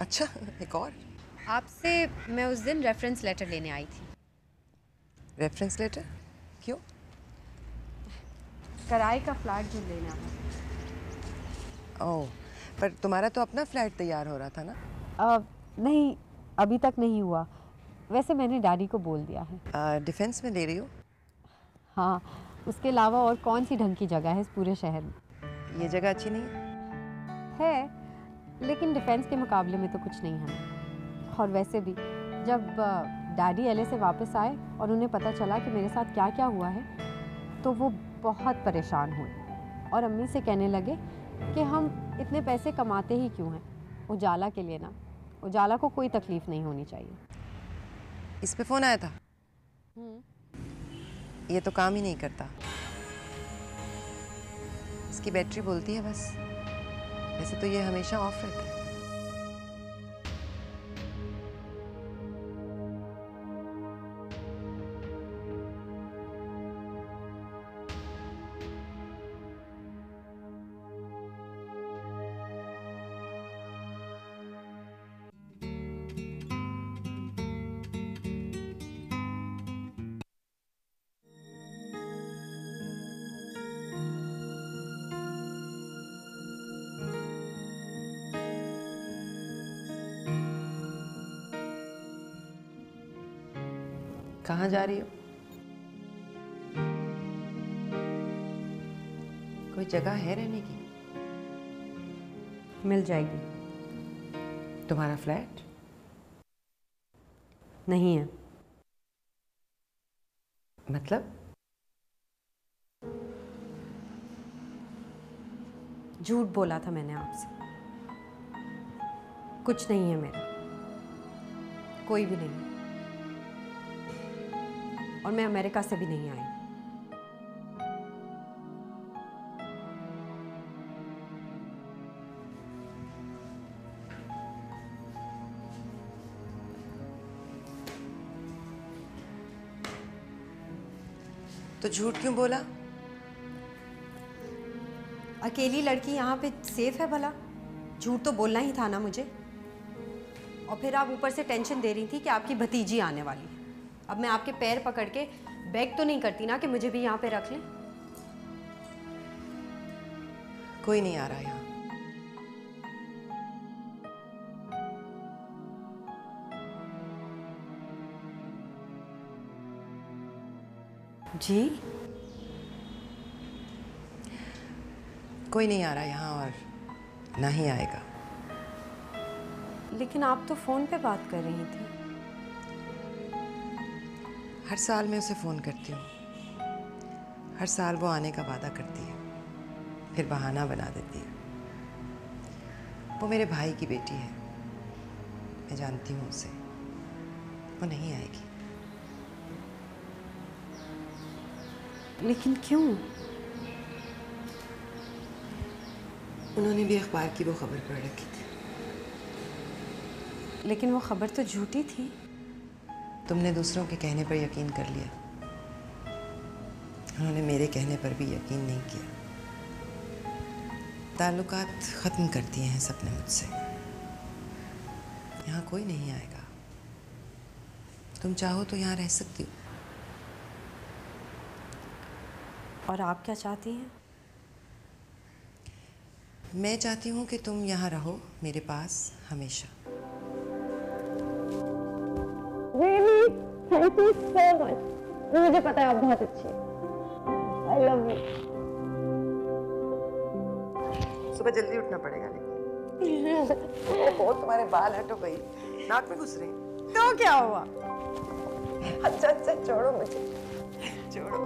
अच्छा एक और। आपसे मैं उस दिन रेफरेंस लेटर लेने आई थी। रेफरेंस लेटर क्यों? कराए का फ्लैट जो लेना है ओह पर तुम्हारा तो अपना फ्लैट तैयार हो रहा था ना? अब नहीं अभी तक नहीं हुआ। वैसे मैंने डैडी को बोल दिया है। डिफेंस में ले रही हो। हाँ उसके अलावा और कौन सी ढंग की जगह है इस पूरे शहर में? ये जगह अच्छी नहीं है? है लेकिन डिफेंस के मुकाबले में तो कुछ नहीं है। और वैसे भी जब डैडी एल से वापस आए और उन्हें पता चला कि मेरे साथ क्या क्या हुआ है तो वो बहुत परेशान हुए और अम्मी से कहने लगे कि हम इतने पैसे कमाते ही क्यों हैं? उजाला के लिए ना उजाला को कोई तकलीफ़ नहीं होनी चाहिए। इस पे फ़ोन आया था। ये तो काम ही नहीं करता। इसकी बैटरी बोलती है बस। वैसे तो ये हमेशा ऑफ़ रहता है। कहाँ जा रही हो। कोई जगह है रहने की? मिल जाएगी। तुम्हारा फ्लैट? नहीं है। मतलब? झूठ बोला था मैंने आपसे। कुछ नहीं है मेरा। कोई भी नहीं। और मैं अमेरिका से भी नहीं आई। तो झूठ क्यों बोला? अकेली लड़की यहाँ पे सेफ़ है भला? झूठ तो बोलना ही था ना मुझे। और फिर आप ऊपर से टेंशन दे रही थी कि आपकी भतीजी आने वाली है। अब मैं आपके पैर पकड़ के बैग तो नहीं करती ना कि मुझे भी यहाँ पे रख लें। कोई नहीं आ रहा यहाँ। जी? कोई नहीं आ रहा यहाँ और ना ही आएगा। लेकिन आप तो फ़ोन पे बात कर रही थी। हर साल मैं उसे फ़ोन करती हूँ। हर साल वो आने का वादा करती है। फिर बहाना बना देती है। वो मेरे भाई की बेटी है। मैं जानती हूँ उसे। वो नहीं आएगी। लेकिन क्यों? उन्होंने भी अखबार की वो खबर पढ़ रखी थी। लेकिन वो खबर तो झूठी थी। तुमने दूसरों के कहने पर यकीन कर लिया। उन्होंने मेरे कहने पर भी यकीन नहीं किया। ताल्लुकात ख़त्म कर दिए हैं सबने मुझसे। यहाँ कोई नहीं आएगा। तुम चाहो तो यहाँ रह सकती हो। और आप क्या चाहती हैं? मैं चाहती हूँ कि तुम यहाँ रहो मेरे पास हमेशा। Thank you so much. मुझे पता है आप बहुत अच्छी हैं. I love you. सुबह जल्दी उठना पड़ेगा लेकिन। ओहो तुम्हारे बाल हटो भाई नाक में घुस रहे तो क्या हुआ? अच्छा अच्छा छोड़ो मुझे। छोड़ो।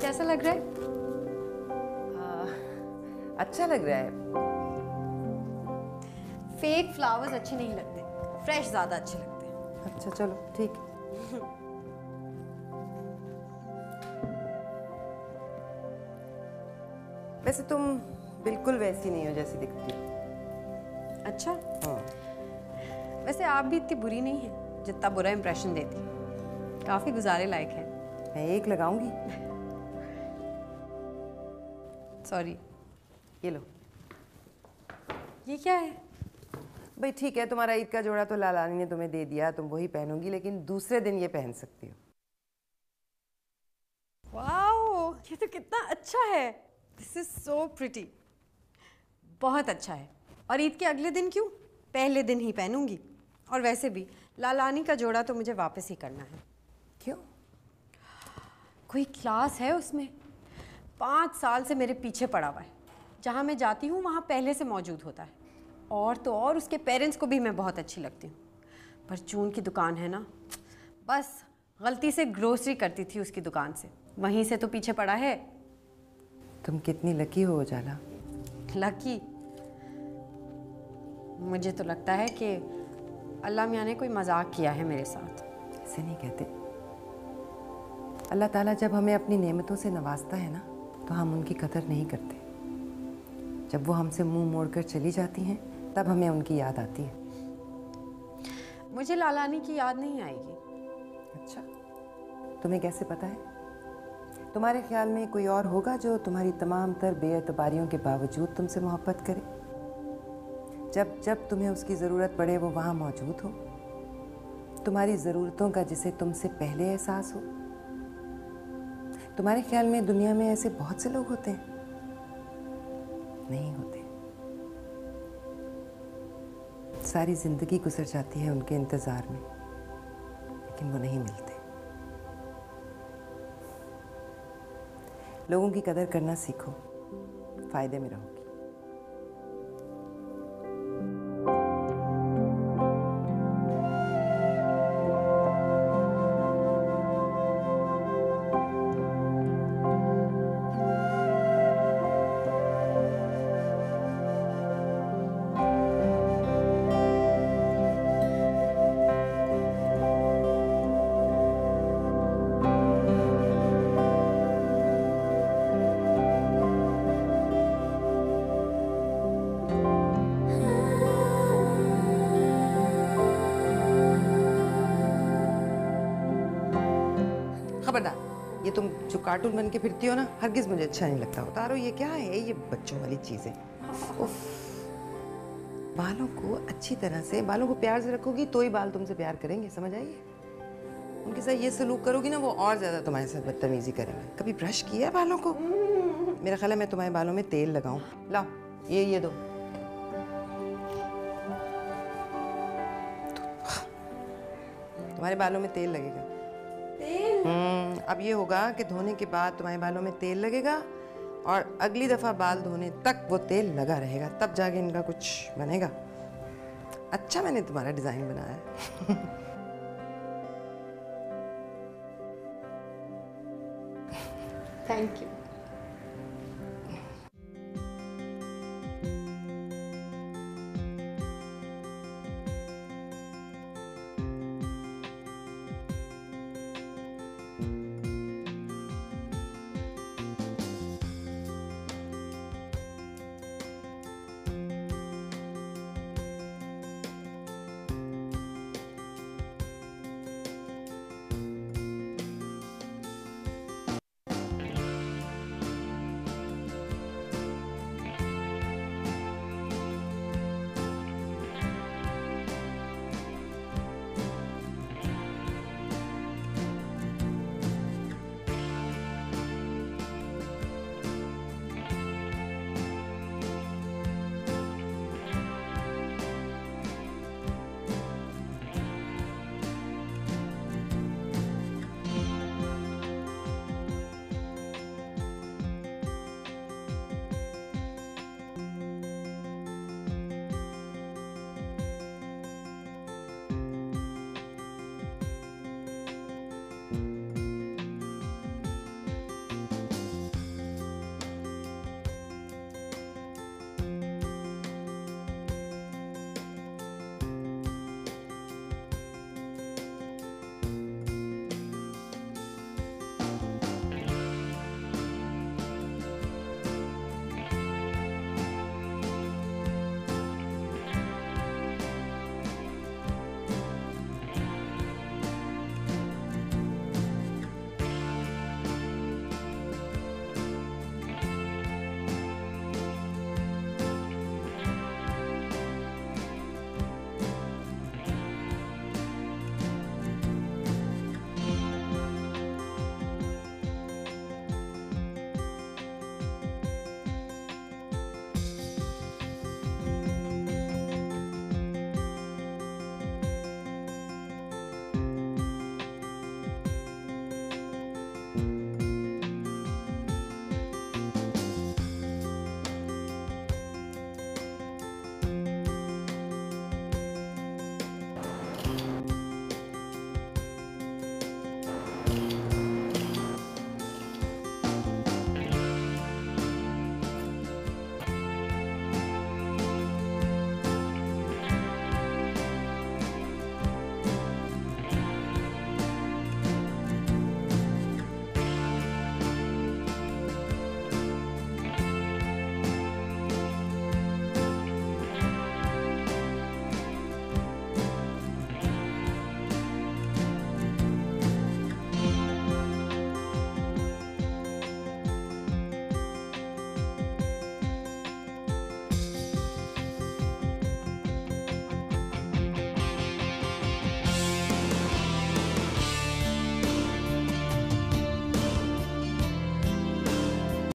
कैसा लग रहा है अच्छा लग रहा है। फेक फ्लावर्स अच्छे नहीं लगते। फ्रेश ज़्यादा अच्छे लगते हैं। अच्छा चलो ठीक। वैसे तुम बिल्कुल वैसी नहीं हो जैसी दिखती हो। अच्छा? हाँ। वैसे आप भी इतनी बुरी नहीं है जितना बुरा इंप्रेशन देती। काफ़ी गुजारे लायक है। मैं एक लगाऊँगी। सॉरी ये लो। ये क्या है? भाई ठीक है तुम्हारा ईद का जोड़ा तो लालानी ने तुम्हें दे दिया तुम वही पहनोगी लेकिन दूसरे दिन ये पहन सकती हो। वाओ ये तो कितना अच्छा है। दिस इज़ सो प्रिटी बहुत अच्छा है। और ईद के अगले दिन क्यों? पहले दिन ही पहनूँगी। और वैसे भी लालानी का जोड़ा तो मुझे वापस ही करना है। क्यों? कोई क्लास है उसमें? पाँच साल से मेरे पीछे पड़ा हुआ है। जहाँ मैं जाती हूँ वहाँ पहले से मौजूद होता है। और तो और उसके पेरेंट्स को भी मैं बहुत अच्छी लगती हूँ। पर चून की दुकान है ना बस गलती से ग्रोसरी करती थी उसकी दुकान से। वहीं से तो पीछे पड़ा है। तुम कितनी लकी हो उजाला। लकी मुझे तो लगता है कि अल्लाह मियाँ ने कोई मज़ाक किया है मेरे साथ। ऐसे नहीं कहते। अल्लाह ताला जब हमें अपनी नेमतों से नवाजता है ना तो हम उनकी कदर नहीं करते। जब वो हमसे मुँह मोड़कर चली जाती हैं तब हमें उनकी याद आती है। मुझे लालानी की याद नहीं आएगी। अच्छा तुम्हें कैसे पता है? तुम्हारे ख्याल में कोई और होगा जो तुम्हारी तमाम तर बेअतबारियों के बावजूद तुमसे मोहब्बत करे? जब जब तुम्हें उसकी ज़रूरत पड़े वो वहाँ मौजूद हो। तुम्हारी ज़रूरतों का जिसे तुमसे पहले एहसास हो। तुम्हारे ख्याल में दुनिया में ऐसे बहुत से लोग होते हैं? नहीं होते। सारी ज़िंदगी गुजर जाती है उनके इंतज़ार में, लेकिन वो नहीं मिलते। लोगों की कदर करना सीखो, फ़ायदे में रहोगी कार्टून बन के फिरती हो ना, हरगिज मुझे अच्छा नहीं लगता। उतारो, ये क्या है? ये बच्चों वाली चीज़ें। बालों को अच्छी तरह से, बालों को प्यार से रखोगी तो ही बाल तुमसे प्यार करेंगे, समझ आइए उनके साथ ये सलूक करोगी ना, वो और ज़्यादा तुम्हारे साथ बदतमीजी करेंगे। कभी ब्रश किया है बालों को? मेरा ख्याल है मैं तुम्हारे बालों में तेल लगाऊँ। लाओ, ये ये दो। तुम्हारे बालों में तेल लगेगा। अब ये होगा कि धोने के बाद तुम्हारे बालों में तेल लगेगा और अगली दफ़ा बाल धोने तक वो तेल लगा रहेगा, तब जाके इनका कुछ बनेगा। अच्छा मैंने तुम्हारा डिज़ाइन बनाया थैंक यू